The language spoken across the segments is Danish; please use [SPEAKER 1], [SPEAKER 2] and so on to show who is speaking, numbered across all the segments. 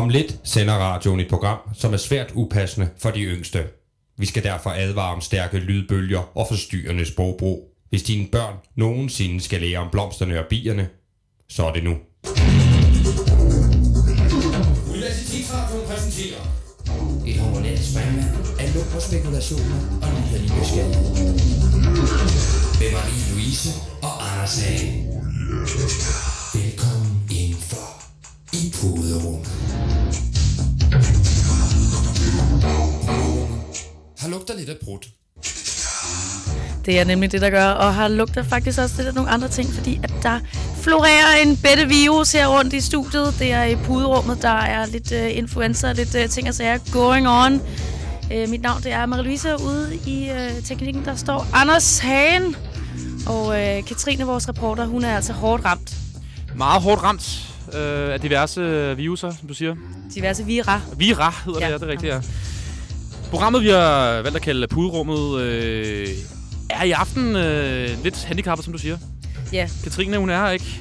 [SPEAKER 1] Om lidt sender radioen et program, som er svært upassende for de yngste. Vi skal derfor advare om stærke lydbølger og forstyrrende sprogbrug. Hvis dine børn nogensinde skal lære om blomsterne og bierne, så er det nu. Universitetsradioen præsenterer
[SPEAKER 2] Et hormonelt springvand af lugt og spekulationer og liderlig nysgerrighed. Med Marie-Louise og Anders Hagen. Velkommen i puderummet.
[SPEAKER 1] har lugter lidt af brudt.
[SPEAKER 3] Det er nemlig det, der gør, og har lugter faktisk også lidt af nogle andre ting, fordi at der florerer en bedte virus her rundt i studiet. Det er i puderummet, der er lidt uh, influenza, lidt uh, ting og sager going on. Uh, mit navn det er Marie-Louise, ude i uh, teknikken, der står Anders Hagen. Og uh, Katrine, vores reporter, hun er altså hårdt ramt.
[SPEAKER 4] Meget hårdt ramt øh, af diverse viruser, som du siger.
[SPEAKER 3] Diverse vira.
[SPEAKER 4] Vira hedder ja. det, ja, det er rigtigt, ja. Programmet, vi har valgt at kalde Puderummet, øh, er i aften øh, lidt handicappet, som du siger.
[SPEAKER 3] Ja,
[SPEAKER 4] Katrine, hun er her ikke,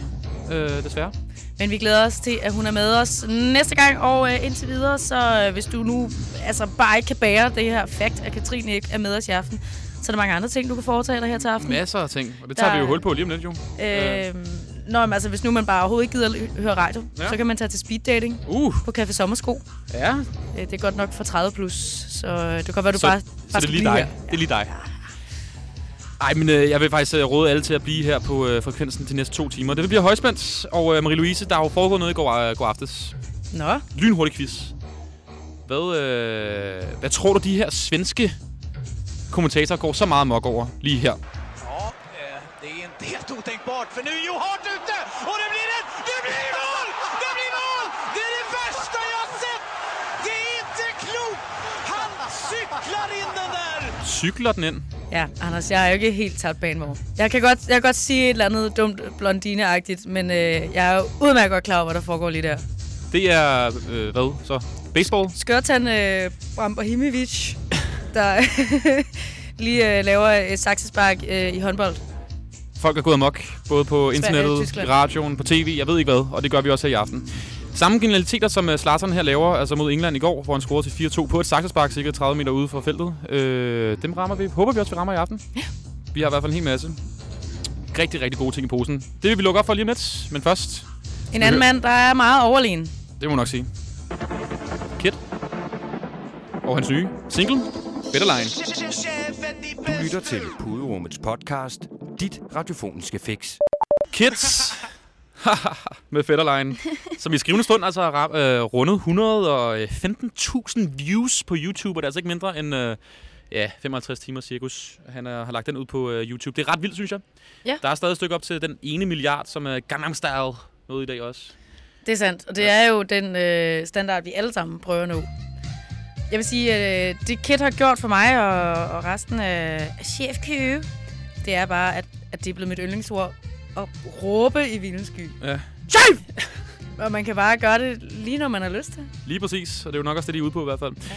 [SPEAKER 4] øh, desværre.
[SPEAKER 3] Men vi glæder os til, at hun er med os næste gang, og øh, indtil videre, så øh, hvis du nu altså, bare ikke kan bære det her fakt, at Katrine ikke er med os i aften, så er der mange andre ting, du kan foretage dig her til aften.
[SPEAKER 4] Masser af ting, og det tager
[SPEAKER 3] Der-
[SPEAKER 4] vi jo hul på lige om lidt, jo.
[SPEAKER 3] Øh, Nå, men altså, hvis nu man bare overhovedet ikke gider høre radio,
[SPEAKER 4] Ja.
[SPEAKER 3] ja. så kan man tage til speed dating
[SPEAKER 4] Uh,
[SPEAKER 3] på Café Sommersko.
[SPEAKER 4] ja.
[SPEAKER 3] Øh, det er godt nok for 30 plus, så det kan godt være, du
[SPEAKER 4] Så-
[SPEAKER 3] bare,
[SPEAKER 4] Så
[SPEAKER 3] bare
[SPEAKER 4] det er lige dig.
[SPEAKER 3] her.
[SPEAKER 4] Det er lige dig. Ej, men øh, jeg vil faktisk øh, råde alle til at blive her på øh, frekvensen de næste to timer. Det bliver højspændt, og øh, Marie-Louise, der har jo foregået noget i går, øh, går aftes.
[SPEAKER 3] Nå,
[SPEAKER 4] Lynhurtig quiz. Hvad, øh, hvad tror du, de her svenske kommentatorer går så meget mok over lige her?
[SPEAKER 5] Det inte helt otänkbart för nu är ju hårt ute och det blir ett, det blir mål! Det blir mål! Det är det värsta jag har sett! Det är inte klokt! Han cyklar in den där!
[SPEAKER 4] Cykler den ind?
[SPEAKER 3] ja, Anders, jeg er jo ikke helt tabt banemor. Jeg kan godt, jeg kan godt sige et eller andet dumt blondine men øh, jeg er jo udmærket godt klar over, hvad der foregår lige der.
[SPEAKER 4] Det er, øh, hvad så? Baseball?
[SPEAKER 3] Skørtan øh, Brambahimovic, der lige øh, laver et saksespark øh, i håndbold.
[SPEAKER 4] Folk er gået amok, både på internettet,
[SPEAKER 3] Tyskland.
[SPEAKER 4] radioen, på tv, jeg ved ikke hvad, og det gør vi også her i aften. Samme genialiteter, som uh, Slatern her laver, altså mod England i går, hvor han scorede til 4-2 på et saksespark, cirka 30 meter ude for feltet. Øh, dem rammer vi. Håber vi også, vi rammer i aften. Ja. Vi har i hvert fald en hel masse rigtig, rigtig gode ting i posen. Det vil vi lukke op for lige om lidt, men først,
[SPEAKER 3] En anden mand, der er meget overlegen.
[SPEAKER 4] det må man nok sige. Kid. Og hans nye single, Betterline.
[SPEAKER 1] Du lytter til Puderummets podcast, dit radiofoniske fix.
[SPEAKER 4] Kids med Fetterline, som i skrivende stund altså har øh, rundet 115.000 views på YouTube, og det er altså ikke mindre end øh, ja, 55 timer cirkus. Han øh, har lagt den ud på øh, YouTube. Det er ret vildt, synes jeg.
[SPEAKER 3] Ja.
[SPEAKER 4] Der er stadig et stykke op til den ene milliard, som er Gangnam Style noget i dag også.
[SPEAKER 3] Det er sandt, og det er jo den øh, standard, vi alle sammen prøver nu. Jeg vil sige, at øh, det Kit har gjort for mig og, og resten af Chef Køge, det er bare, at, at det er blevet mit yndlingsord at råbe i vildens sky.
[SPEAKER 4] Ja.
[SPEAKER 3] Chef! Og man kan bare gøre det lige, når man har lyst til.
[SPEAKER 4] Lige præcis, og det er jo nok også det, de er ude på i hvert fald. Ja.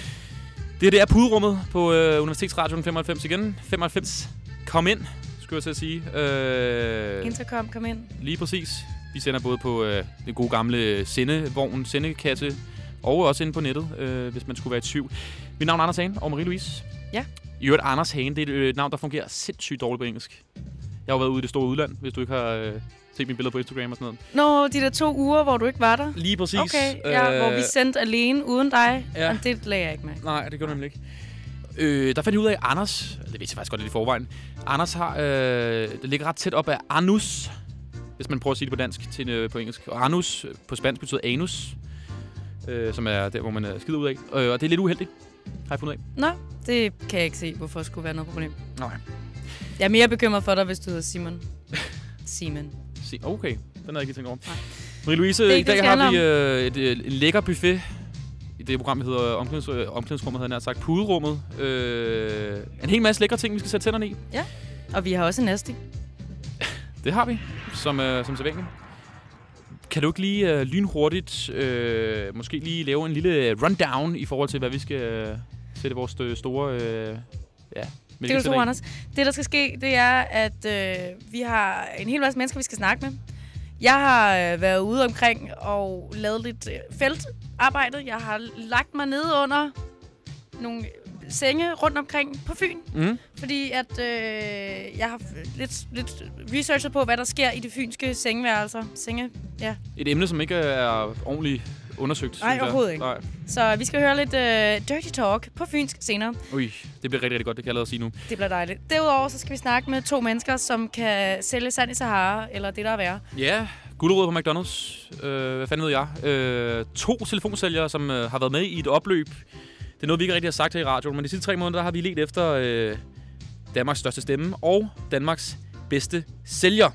[SPEAKER 4] Det det er puderummet på øh, Universitetsradioen 95 igen. 95. Kom ind, skulle jeg til at sige. Øh,
[SPEAKER 3] Intercom, kom ind.
[SPEAKER 4] Lige præcis. Vi sender både på øh, det gode gamle sendevogn, sendekasse, og også inde på nettet, øh, hvis man skulle være i tvivl. Mit navn er Anders Hagen og Marie-Louise.
[SPEAKER 3] Ja.
[SPEAKER 4] I øvrigt, Anders Hagen, det er et øh, navn, der fungerer sindssygt dårligt på engelsk. Jeg har været ude i det store udland, hvis du ikke har øh, set mine billeder på Instagram og sådan noget.
[SPEAKER 3] Nå, de der to uger, hvor du ikke var der.
[SPEAKER 4] Lige præcis.
[SPEAKER 3] Okay, ja, hvor vi sendte alene uden dig.
[SPEAKER 4] ja.
[SPEAKER 3] Men det lagde jeg ikke med.
[SPEAKER 4] Nej, det gjorde du nemlig ikke. Øh, der fandt jeg ud af, at Anders, det vidste jeg faktisk godt lidt i forvejen, Anders har, øh, det ligger ret tæt op af Anus, hvis man prøver at sige det på dansk til øh, på engelsk. Og Anus øh, på spansk betyder anus, øh, som er der, hvor man er skider ud af. Øh, og det er lidt uheldigt, har jeg fundet af.
[SPEAKER 3] Nå, det kan jeg ikke se, hvorfor skulle være noget problem.
[SPEAKER 4] Nej.
[SPEAKER 3] Jeg er mere bekymret for dig, hvis du hedder Simon. Simon.
[SPEAKER 4] Se, okay, den har jeg ikke tænkt over.
[SPEAKER 3] Nej.
[SPEAKER 4] Marie-Louise,
[SPEAKER 3] Det
[SPEAKER 4] i
[SPEAKER 3] det,
[SPEAKER 4] dag
[SPEAKER 3] det
[SPEAKER 4] har vi øh, et, øh, en lækker buffet i det program, vi hedder omklædnings, øh, Omklædningsrummet, havde jeg nær sagt, Puderummet. Øh, en hel masse lækre ting, vi skal sætte tænderne i.
[SPEAKER 3] Og vi har også en næste.
[SPEAKER 4] Det har vi, som, øh, som sædvanligt. Kan du ikke lige øh, lynhurtigt øh, måske lige lave en lille rundown i forhold til, hvad vi skal øh, sætte vores store... Øh, ja,
[SPEAKER 3] Det kan du tro, Anders. Det, der skal ske, det er, at øh, vi har en hel masse mennesker, vi skal snakke med. Jeg har øh, været ude omkring og lavet lidt øh, feltarbejde. Jeg har lagt mig ned under nogle senge rundt omkring på Fyn.
[SPEAKER 4] Mm.
[SPEAKER 3] Fordi at øh, jeg har lidt, lidt researchet på, hvad der sker i de fynske sengeværelser. Senge, ja.
[SPEAKER 4] Et emne, som ikke er ordentligt undersøgt.
[SPEAKER 3] Nej, overhovedet ikke.
[SPEAKER 4] Nej.
[SPEAKER 3] Så vi skal høre lidt øh, dirty talk på fynsk senere.
[SPEAKER 4] Ui, det bliver rigtig, rigtig godt, det kan jeg lade sige nu.
[SPEAKER 3] Det bliver dejligt. Derudover så skal vi snakke med to mennesker, som kan sælge sand i Sahara, eller det der er værre.
[SPEAKER 4] Ja, gulerod på McDonald's. Øh, hvad fanden ved jeg? Øh, to telefonsælgere, som øh, har været med i et opløb. Det er noget, vi ikke rigtig har sagt her i radioen, men de sidste tre måneder der har vi let efter øh, Danmarks største stemme og Danmarks bedste sælger.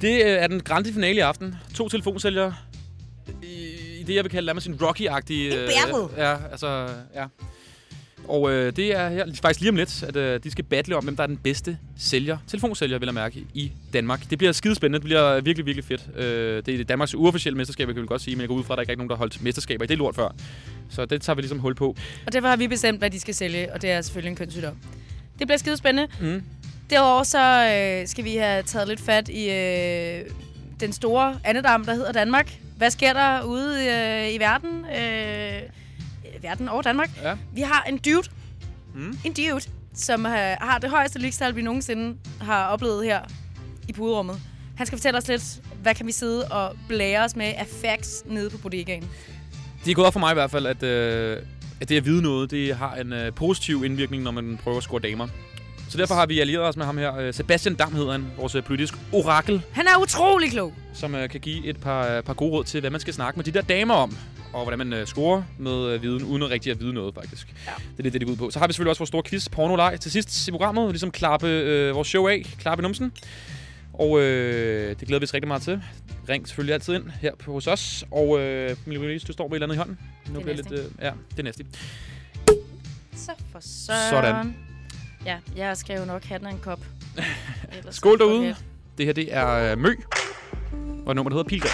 [SPEAKER 4] Det øh, er den grande finale i aften. To telefonsælgere i, i det, jeg vil kalde nærmest en Rocky-agtig...
[SPEAKER 3] En battle.
[SPEAKER 4] ja, altså, ja. Og øh, det er her, faktisk lige om lidt, at øh, de skal battle om, hvem der er den bedste sælger, telefonsælger, vil jeg mærke, i Danmark. Det bliver skidespændende. Det bliver virkelig, virkelig fedt. Øh, det er Danmarks uofficielle mesterskab, jeg kan vel godt sige, men jeg går ud fra, at der ikke er nogen, der har holdt mesterskaber i det lort før. Så det tager vi ligesom hul på.
[SPEAKER 3] Og derfor har vi bestemt, hvad de skal sælge, og det er selvfølgelig en kønssygdom. Det bliver skide spændende.
[SPEAKER 4] Mm.
[SPEAKER 3] Derudover så øh, skal vi have taget lidt fat i øh, den store andedam, der hedder Danmark. Hvad sker der ude øh, i verden? Øh, verden og Danmark.
[SPEAKER 4] Ja.
[SPEAKER 3] Vi har en dude,
[SPEAKER 4] Mm.
[SPEAKER 3] en dude, som øh, har det højeste ligestal, vi nogensinde har oplevet her i puderummet. Han skal fortælle os lidt, hvad kan vi sidde og blære os med af facts nede på bodegaen.
[SPEAKER 4] Det er gået op for mig i hvert fald, at, øh, at det at vide noget, det har en øh, positiv indvirkning, når man prøver at score damer. Så derfor har vi allieret os med ham her. Øh, Sebastian Dam hedder han, vores øh, politisk orakel,
[SPEAKER 3] Han er utrolig klog.
[SPEAKER 4] som øh, kan give et par, øh, par gode råd til, hvad man skal snakke med de der damer om. Og hvordan man øh, scorer med øh, viden, uden at rigtig at vide noget, faktisk.
[SPEAKER 3] Ja.
[SPEAKER 4] Det er lidt det, det går ud på. Så har vi selvfølgelig også vores store quiz, porno til sidst i programmet. Ligesom klappe øh, vores show af, klappe numsen. Og øh, det glæder vi os rigtig meget til. Ring selvfølgelig altid ind her på, hos os. Og øh, Louise, du står med et eller andet i hånden. Nu
[SPEAKER 3] Det er
[SPEAKER 4] bliver lidt, øh, ja, det er næste.
[SPEAKER 3] Så for søren.
[SPEAKER 4] Sådan.
[SPEAKER 3] Ja, jeg skal jo nok have den en kop. Ellers
[SPEAKER 4] Skål derude.
[SPEAKER 3] det.
[SPEAKER 4] Det her, det er øh, Mø. Og nummeret hedder Pilgrim.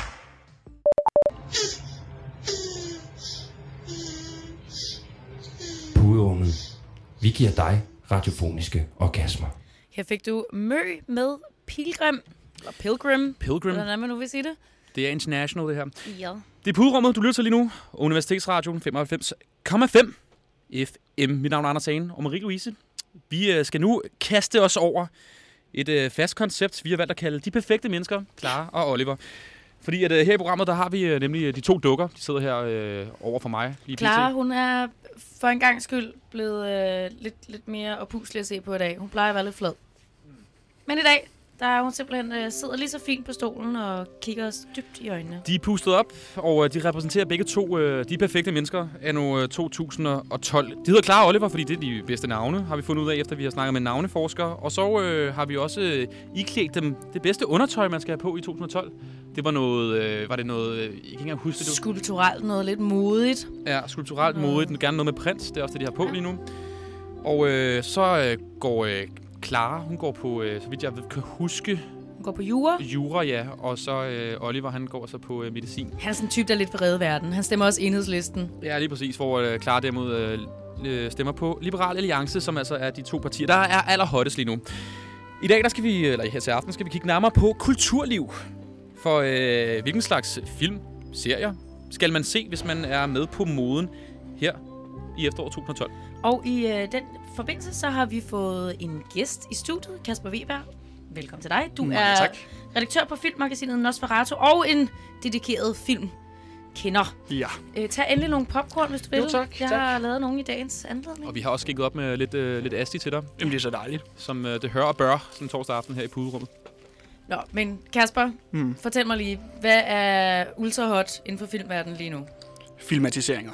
[SPEAKER 1] Puderummet. Vi giver dig radiofoniske orgasmer.
[SPEAKER 3] Her fik du Mø med Pilgrim. Eller Pilgrim.
[SPEAKER 4] Pilgrim.
[SPEAKER 3] Hvordan man nu vil sige det.
[SPEAKER 4] Det er international, det her.
[SPEAKER 3] Ja.
[SPEAKER 4] Det er puderummet, du lytter til lige nu. Universitetsradioen 95,5 FM. Mit navn er Anders Hagen og Marie-Louise. Vi øh, skal nu kaste os over et øh, fast koncept, vi har valgt at kalde De Perfekte Mennesker, Clara og Oliver. Fordi at, øh, her i programmet, der har vi øh, nemlig øh, de to dukker. De sidder her øh, over for mig. Lige
[SPEAKER 3] Clara,
[SPEAKER 4] pt.
[SPEAKER 3] hun er for en gang skyld blevet øh, lidt, lidt mere opuslig at se på i dag. Hun plejer at være lidt flad. Men i dag, der er hun simpelthen øh, sidder lige så fint på stolen og kigger os dybt i øjnene.
[SPEAKER 4] De er pustet op, og øh, de repræsenterer begge to øh, de perfekte mennesker af nu 2012. De hedder Clara og Oliver, fordi det er de bedste navne, har vi fundet ud af, efter vi har snakket med navneforskere. Og så øh, har vi også øh, iklædt dem det bedste undertøj, man skal have på i 2012. Det var noget, øh, var det noget, øh, jeg kan ikke engang huske det.
[SPEAKER 3] Skulpturelt noget lidt modigt.
[SPEAKER 4] Ja, skulpturelt modigt, gerne noget med prins, det er også det, de har på lige nu. Og øh, så øh, går øh, Clara, hun går på, øh, så vidt jeg ved, kan huske,
[SPEAKER 3] Hun går på jura.
[SPEAKER 4] jura, ja. Og så øh, Oliver, han går så på øh, medicin.
[SPEAKER 3] Han er sådan en type, der lidt vil redde verden. Han stemmer også enhedslisten.
[SPEAKER 4] Ja, lige præcis, hvor øh, Clara derimod øh, øh, stemmer på Liberal Alliance, som altså er de to partier, der er allerhottest lige nu. I dag, der skal vi, eller her til aften, skal vi kigge nærmere på kulturliv. For øh, hvilken slags film, serier, skal man se, hvis man er med på moden her i efteråret 2012?
[SPEAKER 3] Og i øh, den forbindelse, så har vi fået en gæst i studiet, Kasper Weber. Velkommen til dig. Du
[SPEAKER 6] Mange
[SPEAKER 3] er
[SPEAKER 6] tak.
[SPEAKER 3] redaktør på filmmagasinet Nosferatu og en dedikeret filmkender.
[SPEAKER 6] Ja.
[SPEAKER 3] Øh, tag endelig nogle popcorn, hvis du vil.
[SPEAKER 4] Jo, tak,
[SPEAKER 3] Jeg
[SPEAKER 4] tak.
[SPEAKER 3] har lavet nogle i dagens anledning.
[SPEAKER 4] Og vi har også skikket op med lidt, øh, lidt asti til dig,
[SPEAKER 6] Jamen, det er så dejligt.
[SPEAKER 4] som øh, det hører og bør sådan torsdag aften her i puderummet.
[SPEAKER 3] Nå, men Kasper,
[SPEAKER 6] Mm.
[SPEAKER 3] fortæl mig lige, hvad er ultra hot inden for filmverdenen lige nu?
[SPEAKER 6] Filmatiseringer.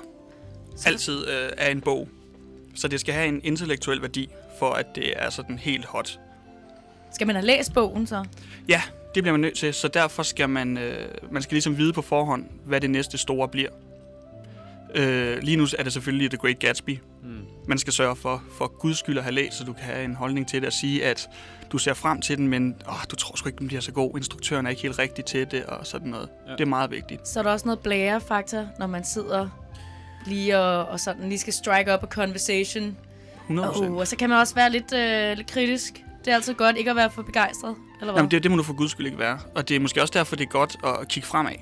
[SPEAKER 6] Altid øh, er en bog. Så det skal have en intellektuel værdi, for at det er sådan helt hot.
[SPEAKER 3] Skal man have læst bogen så?
[SPEAKER 6] Ja, det bliver man nødt til, så derfor skal man, øh, man skal ligesom vide på forhånd, hvad det næste store bliver. Øh, lige nu er det selvfølgelig The Great Gatsby.
[SPEAKER 4] Mm.
[SPEAKER 6] Man skal sørge for, for guds skyld at have læst, så du kan have en holdning til det og sige, at du ser frem til den, men åh, du tror sgu ikke, den bliver så god. Instruktøren er ikke helt rigtig til det, og sådan noget.
[SPEAKER 4] Ja.
[SPEAKER 6] Det er meget vigtigt.
[SPEAKER 3] Så er der også noget blære-faktor, når man sidder lige og, og sådan lige skal strike up a conversation.
[SPEAKER 6] 100%.
[SPEAKER 3] Oh, og så kan man også være lidt, øh, lidt kritisk. Det er altid godt ikke at være for begejstret. Eller hvad?
[SPEAKER 6] Jamen, det, det må du for guds skyld ikke være. Og det er måske også derfor, det er godt at kigge fremad.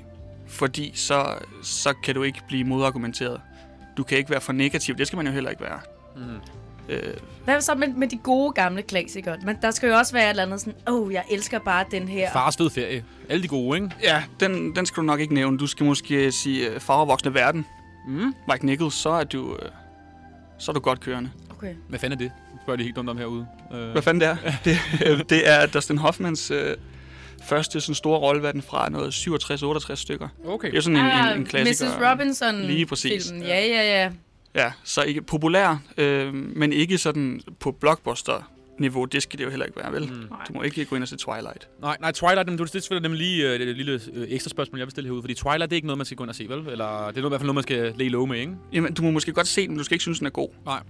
[SPEAKER 6] Fordi så, så kan du ikke blive modargumenteret. Du kan ikke være for negativ. Det skal man jo heller ikke være.
[SPEAKER 4] Mm.
[SPEAKER 6] Øh,
[SPEAKER 3] Hvad så med, med de gode gamle klassikere? Men der skal jo også være et eller andet sådan, åh, oh, jeg elsker bare den her.
[SPEAKER 4] Fars fed ferie. Alle de gode, ikke?
[SPEAKER 6] ja, den, den skal du nok ikke nævne. Du skal måske sige uh, Farvervoksne Verden.
[SPEAKER 4] Mm.
[SPEAKER 6] Mike Nichols, så er du, uh, så er du godt kørende.
[SPEAKER 3] Okay.
[SPEAKER 4] Hvad fanden er det? Spørger de helt dumt om herude. Øh,
[SPEAKER 6] Hvad fanden det er? det, øh, det er Dustin Hoffmans uh, første sådan store rolle, hvad er den fra noget 67-68 stykker.
[SPEAKER 4] Okay.
[SPEAKER 6] Det er sådan en,
[SPEAKER 3] Ah,
[SPEAKER 6] en, en klassiker.
[SPEAKER 3] Mrs. Robinson
[SPEAKER 6] Lige præcis.
[SPEAKER 3] Filmen. Ja, ja, ja.
[SPEAKER 6] Ja, så ikke populær, øh, men ikke sådan på blockbuster-niveau. Det skal det jo heller ikke være, vel?
[SPEAKER 4] Mm.
[SPEAKER 6] Du må ikke gå ind og se Twilight.
[SPEAKER 4] Nej, nej, Twilight, men du, det er selvfølgelig nemlig lige øh, det lille øh, ekstra spørgsmål, jeg vil stille herude. Fordi Twilight, det er ikke noget, man skal gå ind og se, vel? Eller det er noget, i hvert fald noget, man skal lægge lov med, ikke?
[SPEAKER 6] Jamen, du må måske godt se den, men du skal ikke synes, den er god.
[SPEAKER 4] Nej.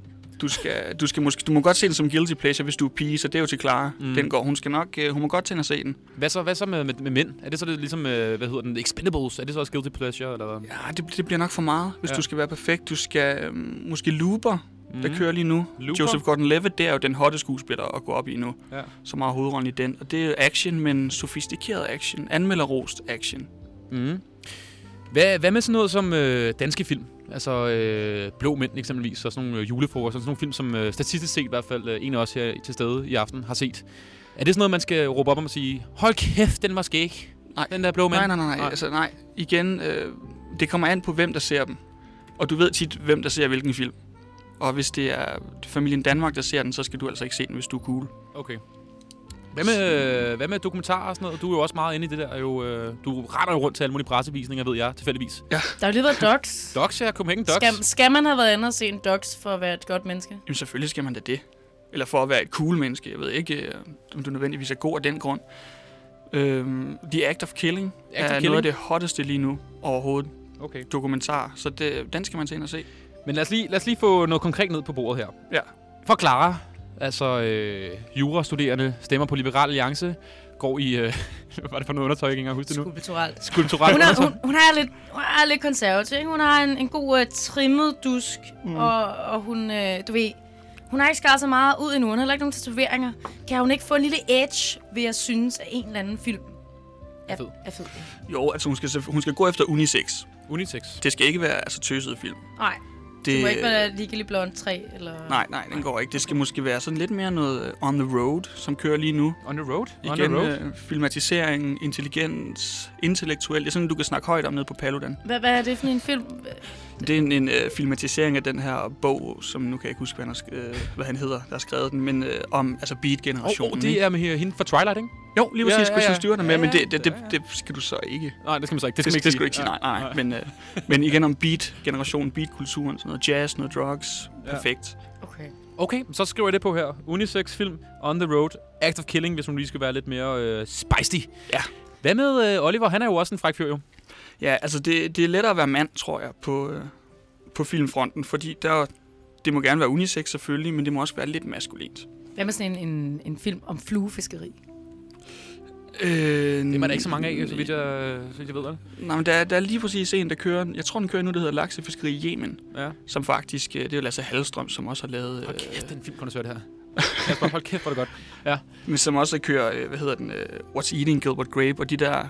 [SPEAKER 6] Du, skal, du, skal måske, du må godt se den som guilty pleasure, hvis du er pige, så det er jo til Clara.
[SPEAKER 4] Mm.
[SPEAKER 6] Den går. Hun skal nok, øh, hun må godt tænde at se den.
[SPEAKER 4] Hvad så, hvad så med, med, med mænd? Er det så det ligesom, øh, hvad hedder den, Expendables? Er det så også Guilty Pleasure, eller hvad?
[SPEAKER 6] Ja, det, det bliver nok for meget, hvis
[SPEAKER 4] ja.
[SPEAKER 6] du skal være perfekt. Du skal øh, måske Looper, mm. der
[SPEAKER 4] Mhm.
[SPEAKER 6] kører lige nu.
[SPEAKER 4] Looper?
[SPEAKER 6] Joseph Gordon-Levitt, det er jo den hotte skuespiller at gå op i nu.
[SPEAKER 4] Ja.
[SPEAKER 6] Som har hovedrollen i den. Og det er action, men sofistikeret action. Anmelderrost action.
[SPEAKER 4] Mm. Hvad, hvad med sådan noget som øh, danske film? Altså øh, Blå Mænd eksempelvis, og sådan nogle øh, julefrokoster, sådan nogle film, som øh, statistisk set i hvert fald øh, en af os her til stede i aften har set. Er det sådan noget, man skal råbe op om og sige, hold kæft, den var skæg,
[SPEAKER 6] Nej.
[SPEAKER 4] den der Blå Mænd?
[SPEAKER 6] Nej, nej, nej, nej.
[SPEAKER 4] Nej.
[SPEAKER 6] Altså, nej. Igen, øh, det kommer an på, hvem der ser dem. Og du ved tit, hvem der ser hvilken film. Og hvis det er familien Danmark, der ser den, så skal du altså ikke se den, hvis du er cool.
[SPEAKER 4] Okay. Hvad med, hvad med dokumentarer og sådan noget? Du er jo også meget inde i det der. Jo, øh, du retter jo rundt til alle mulige pressevisninger, ved jeg, tilfældigvis.
[SPEAKER 3] Der har jo lige været Docs.
[SPEAKER 4] Docs, ja, Copenhagen Docs.
[SPEAKER 3] Skal, skal man have været inde og se en Docs for at være et godt menneske?
[SPEAKER 6] Jamen selvfølgelig skal man da det. Eller for at være et cool menneske. Jeg ved ikke, øh, om du nødvendigvis er god af den grund. Øhm, The Act of Killing
[SPEAKER 4] Act of
[SPEAKER 6] er
[SPEAKER 4] Killing?
[SPEAKER 6] noget af det hotteste lige nu overhovedet.
[SPEAKER 4] Okay.
[SPEAKER 6] Dokumentar. Så det, den skal man se ind og se.
[SPEAKER 4] Men lad os, lige, lad os lige få noget konkret ned på bordet her.
[SPEAKER 6] Ja.
[SPEAKER 4] For Clara, altså øh, jurastuderende, stemmer på Liberal Alliance, går i... Øh, hvad var det for noget undertøj, jeg ikke engang huske det nu?
[SPEAKER 3] Skulpturalt.
[SPEAKER 4] Skulpturelt
[SPEAKER 3] Hun er, hun, hun er lidt, hun er lidt konservativ. Ikke? Hun har en, en god uh, trimmet dusk, mm. og, og hun, uh, du ved, hun har ikke skaret så meget ud endnu. Hun har heller ikke nogen tatoveringer. Kan hun ikke få en lille edge ved at synes, at en eller anden film er,
[SPEAKER 4] fed.
[SPEAKER 3] er fed?
[SPEAKER 6] Jo, altså hun skal, hun skal gå efter unisex.
[SPEAKER 4] Unitex.
[SPEAKER 6] Det skal ikke være altså, tøsede film.
[SPEAKER 3] Nej, det, det må ikke være Legally Blonde 3, eller...
[SPEAKER 6] Nej, nej, den går ikke. Det skal måske være sådan lidt mere noget øh, on the road, som kører lige nu.
[SPEAKER 4] On the road? On
[SPEAKER 6] Igen,
[SPEAKER 4] the road?
[SPEAKER 6] øh, filmatisering, intelligens, intellektuel. Det er sådan, du kan snakke højt om nede på Paludan.
[SPEAKER 3] Hvad, hvad er det for en film?
[SPEAKER 6] Det er en, en øh, filmatisering af den her bog, som nu kan jeg ikke huske, hvad han, har, sk- øh, hvad han hedder, der har skrevet den, men øh, om altså Beat-generationen.
[SPEAKER 4] oh, det er med hende fra Twilight, ikke?
[SPEAKER 6] Jo, lige præcis,
[SPEAKER 4] Ja,
[SPEAKER 6] ja,
[SPEAKER 4] ja,
[SPEAKER 6] er med,
[SPEAKER 4] Ja,
[SPEAKER 6] men det, det, det, det, skal du så ikke.
[SPEAKER 4] Nej, det skal man så ikke.
[SPEAKER 6] Det,
[SPEAKER 4] Det
[SPEAKER 6] det,
[SPEAKER 4] skal,
[SPEAKER 6] det skal du ikke sige, nej, nej.
[SPEAKER 4] nej.
[SPEAKER 6] Men, øh, men igen om beat-generationen, beat-kulturen, sådan noget jazz, noget drugs,
[SPEAKER 4] Ja.
[SPEAKER 6] perfekt.
[SPEAKER 3] Okay.
[SPEAKER 4] Okay, så skriver jeg det på her. Unisex film, On the Road, Act of Killing, hvis hun lige skal være lidt mere øh, spicy.
[SPEAKER 6] Ja.
[SPEAKER 4] Hvad med øh, Oliver? Han er jo også en fræk fyr, jo.
[SPEAKER 6] Ja, altså det, det er lettere at være mand, tror jeg, på, øh, på filmfronten, fordi der, det må gerne være unisex selvfølgelig, men det må også være lidt maskulint.
[SPEAKER 3] Hvad med sådan en, en, en film om fluefiskeri?
[SPEAKER 6] Øh,
[SPEAKER 4] Det er der ikke så mange af, så vidt jeg, så vidt jeg ved. Vel?
[SPEAKER 6] Nej, men der, er- der er lige præcis en, der kører, jeg tror den kører nu, der hedder Laksefiskeri i Yemen,
[SPEAKER 4] Ja.
[SPEAKER 6] som faktisk, øh, det er jo Lasse Hallstrøm, som også har lavet,
[SPEAKER 4] Hold
[SPEAKER 6] øh,
[SPEAKER 4] kæft, den film kunne det her. Kasper, hold kæft, hvor det godt.
[SPEAKER 6] men som også kører, øh, hvad hedder den, øh, What's Eating Gilbert Grape, og de der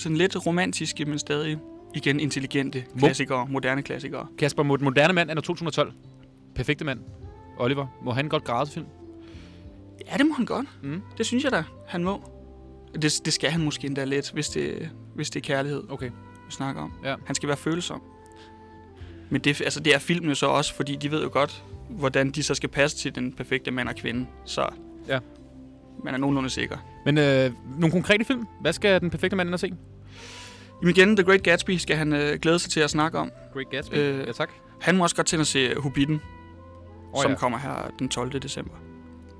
[SPEAKER 6] sådan lidt romantiske, men stadig igen intelligente
[SPEAKER 4] Mo-
[SPEAKER 6] klassikere, moderne klassikere.
[SPEAKER 4] Kasper, mod moderne mand er 2012. Perfekte mand. Oliver, må han godt græde til film?
[SPEAKER 6] Ja, det må han godt.
[SPEAKER 4] Mm.
[SPEAKER 6] Det synes jeg da, han må. Det, det skal han måske endda lidt, hvis det, hvis det er kærlighed,
[SPEAKER 4] Okay.
[SPEAKER 6] vi snakker om.
[SPEAKER 4] Ja.
[SPEAKER 6] Han skal være følsom. Men det, altså, det er filmen jo så også, fordi de ved jo godt, hvordan de så skal passe til den perfekte mand og kvinde. Så
[SPEAKER 4] Ja.
[SPEAKER 6] man er nogenlunde sikker.
[SPEAKER 4] Men øh, nogle konkrete film? Hvad skal den perfekte mand ind og se?
[SPEAKER 6] Jamen igen, The Great Gatsby skal han øh, glæde sig til at snakke om.
[SPEAKER 4] Great Gatsby.
[SPEAKER 6] Øh,
[SPEAKER 4] ja, tak.
[SPEAKER 6] Han må også godt til at se Hobbiten,
[SPEAKER 4] Åh,
[SPEAKER 6] oh, som
[SPEAKER 4] ja.
[SPEAKER 6] kommer her den 12. december.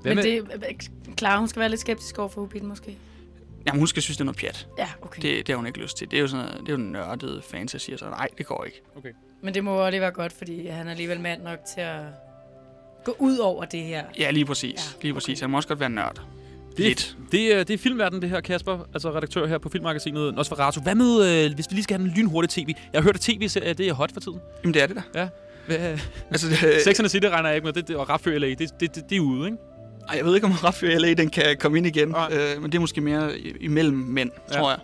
[SPEAKER 4] Hvad
[SPEAKER 3] Men det, Clara, hun skal være lidt skeptisk over for Hobbiten måske.
[SPEAKER 6] Jamen, hun skal synes, det er noget pjat.
[SPEAKER 3] Ja, okay. Det.
[SPEAKER 6] Det, har hun ikke lyst til. Det er jo sådan noget, det er jo nørdet fantasy, så nej, det går ikke.
[SPEAKER 3] Men det må også lige være godt, fordi han er alligevel mand nok til at gå ud over det her.
[SPEAKER 6] Ja, lige præcis.
[SPEAKER 3] Ja,
[SPEAKER 6] Ja, lige præcis. Han må også godt være nørd.
[SPEAKER 4] Det,
[SPEAKER 6] Lidt.
[SPEAKER 4] det, er, det er filmverden, det her, Kasper. Altså redaktør her på filmmagasinet Nosferatu. Hvad med, øh, hvis vi lige skal have en lynhurtig tv? Jeg har hørt, at tv-serier, det er hot for tiden.
[SPEAKER 6] Jamen, det er det da.
[SPEAKER 4] Hvad,
[SPEAKER 6] Altså, det,
[SPEAKER 4] Sex and City regner jeg ikke med, det, det, og Rap LA, det, det, det, det er ude, ikke?
[SPEAKER 6] Ej, jeg ved ikke, om Rap LA den kan komme ind igen, øh, men det er måske mere imellem mænd,
[SPEAKER 4] Ja.
[SPEAKER 6] tror jeg.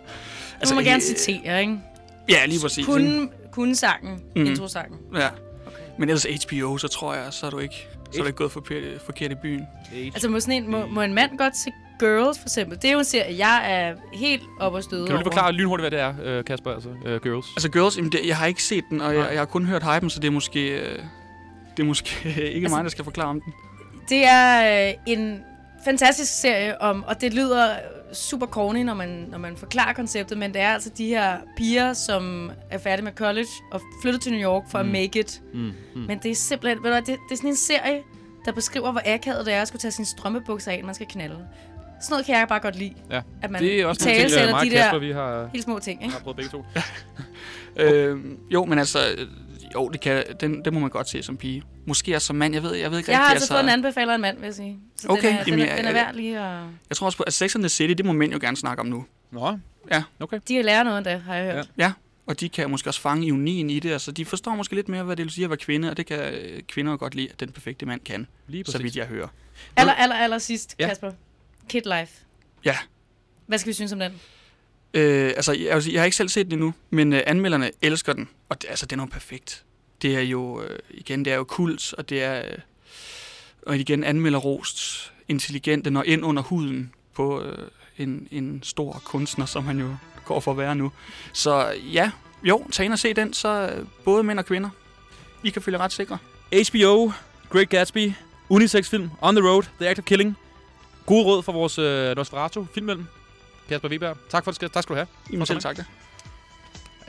[SPEAKER 3] Altså, må man gerne
[SPEAKER 6] øh,
[SPEAKER 3] citere, ikke?
[SPEAKER 6] Ja, lige præcis.
[SPEAKER 3] Kunne, kunne sangen,
[SPEAKER 6] Mhm.
[SPEAKER 3] introsangen.
[SPEAKER 6] Ja.
[SPEAKER 3] Okay.
[SPEAKER 6] Men ellers HBO, så tror jeg, så er du ikke, så er ikke gået forkert, forkert i byen.
[SPEAKER 3] Altså må, sådan en, må, må en mand godt se Girls, for eksempel? Det er jo en serie, jeg er helt op og støde
[SPEAKER 4] Kan du lige
[SPEAKER 3] over.
[SPEAKER 4] forklare lynhurtigt, hvad det er, øh, Kasper, altså øh, Girls?
[SPEAKER 6] Altså Girls, jamen det, jeg har ikke set den, og jeg, jeg har kun hørt hypen, så det er måske, øh, det er måske ikke
[SPEAKER 3] Altså-
[SPEAKER 6] mig, der skal forklare om den.
[SPEAKER 3] Det er øh, en fantastisk serie om, og det lyder super corny, når man, når man forklarer konceptet, men det er altså de her piger, som er færdige med college og flyttet til New York for mm. at make it.
[SPEAKER 4] Mm, mm.
[SPEAKER 3] Men det er simpelthen, ved du, hvad, det, det er sådan en serie, der beskriver, hvor akavet det er at skulle tage sine strømmebukser af, når man skal knalde. Sådan noget kan jeg bare godt lide.
[SPEAKER 4] Ja,
[SPEAKER 3] At man
[SPEAKER 4] det er også nogle ting,
[SPEAKER 3] de der
[SPEAKER 4] Kasper, vi har,
[SPEAKER 3] helt små ting, ikke?
[SPEAKER 4] har prøvet begge to.
[SPEAKER 6] Øh, jo, men altså, jo, det, kan, den, det må man godt se som pige. Måske også som mand, jeg ved, jeg ved ikke
[SPEAKER 3] Jeg har
[SPEAKER 6] rigtig.
[SPEAKER 3] altså fået en anbefaler en mand, vil jeg sige. Så
[SPEAKER 6] Okay,
[SPEAKER 3] den er, den
[SPEAKER 6] jamen,
[SPEAKER 3] er,
[SPEAKER 6] jeg-
[SPEAKER 3] den er
[SPEAKER 6] jeg-
[SPEAKER 3] værd lige at...
[SPEAKER 6] Jeg tror også på, at Sex and the City, det må mænd jo gerne snakke om nu.
[SPEAKER 4] Nå,
[SPEAKER 6] Ja.
[SPEAKER 4] okay.
[SPEAKER 3] De kan lære noget af det, har jeg hørt.
[SPEAKER 4] Ja.
[SPEAKER 6] Ja, og de kan måske også fange ironien i det. Altså, de forstår måske lidt mere, hvad det vil sige at være kvinde, og det kan øh, kvinder godt lide, at den perfekte mand kan,
[SPEAKER 4] Lige
[SPEAKER 6] så vidt jeg hører.
[SPEAKER 3] Aller, aller, aller sidst,
[SPEAKER 4] Ja.
[SPEAKER 3] Kasper. Kid Life.
[SPEAKER 6] Ja.
[SPEAKER 3] Hvad skal vi synes om den?
[SPEAKER 6] Øh, altså, jeg, jeg har ikke selv set den endnu, men øh, anmelderne elsker den, og det, altså, den er jo perfekt. Det er jo, øh, igen, det er jo kult, og det er, øh, og igen, anmelderrost, intelligent, den når ind under huden på øh, en, en stor kunstner, som han jo går for at være nu. Så ja, jo, tag ind og se den, så øh, både mænd og kvinder. I kan føle ret sikre.
[SPEAKER 4] HBO, Great Gatsby, Unisex-film, On the Road, The Act of Killing. Gode råd for vores øh, Nosferatu-filmmellem. Kasper Weberg, tak for det. Skal, tak skal du have.
[SPEAKER 6] I må selv tak.
[SPEAKER 4] Er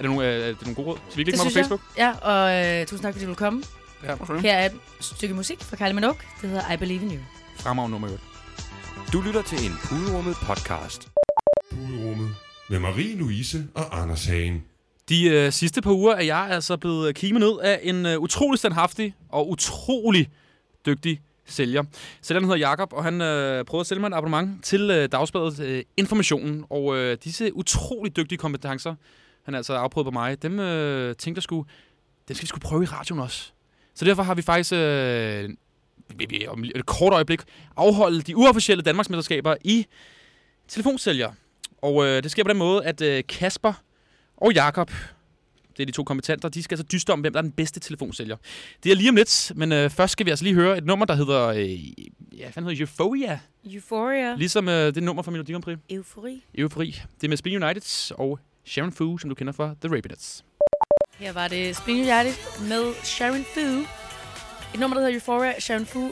[SPEAKER 4] det nogle, øh, er det nogle gode råd? Skal vi ikke lægge
[SPEAKER 3] Det
[SPEAKER 4] mig på Facebook?
[SPEAKER 3] jeg. Ja, og øh, tusind tak, fordi du ville komme.
[SPEAKER 4] Ja.
[SPEAKER 3] Her er et stykke musik fra Kylie Minogue. Det hedder I Believe in You.
[SPEAKER 4] Fremragende nummer 8.
[SPEAKER 1] Du lytter til en Puderummet podcast. Puderummet med Marie-Louise og Anders Hagen.
[SPEAKER 4] De øh, sidste par uger er jeg altså blevet kimet ned af en øh, utrolig standhaftig og utrolig dygtig sælger. Sælgeren hedder Jakob, og han øh, prøvede at sælge mig et abonnement til øh, dagsbladet øh, Informationen. Og øh, disse utrolig dygtige kompetencer, han altså afprøvet på mig, dem øh, tænkte jeg skulle, dem skal vi skulle prøve i radioen også. Så derfor har vi faktisk øh, om et kort øjeblik afholde de uofficielle Danmarksmesterskaber i telefonsælger. Og øh, det sker på den måde, at øh, Kasper og Jakob, det er de to kompetenter, de skal altså dyste om, hvem der er den bedste telefonsælger. Det er lige om lidt, men øh, først skal vi altså lige høre et nummer, der hedder, øh, ja, hvad hedder Euphoria?
[SPEAKER 3] Euphoria.
[SPEAKER 4] Ligesom øh, det nummer fra Melodi Grand Prix.
[SPEAKER 3] Eufori.
[SPEAKER 4] Euphoria. Det er med Spin United og Sharon Fu, som du kender fra The Rapids.
[SPEAKER 3] Her var det Spin United med Sharon Fu. Et nummer, der hedder Euphoria. Sharon Fu.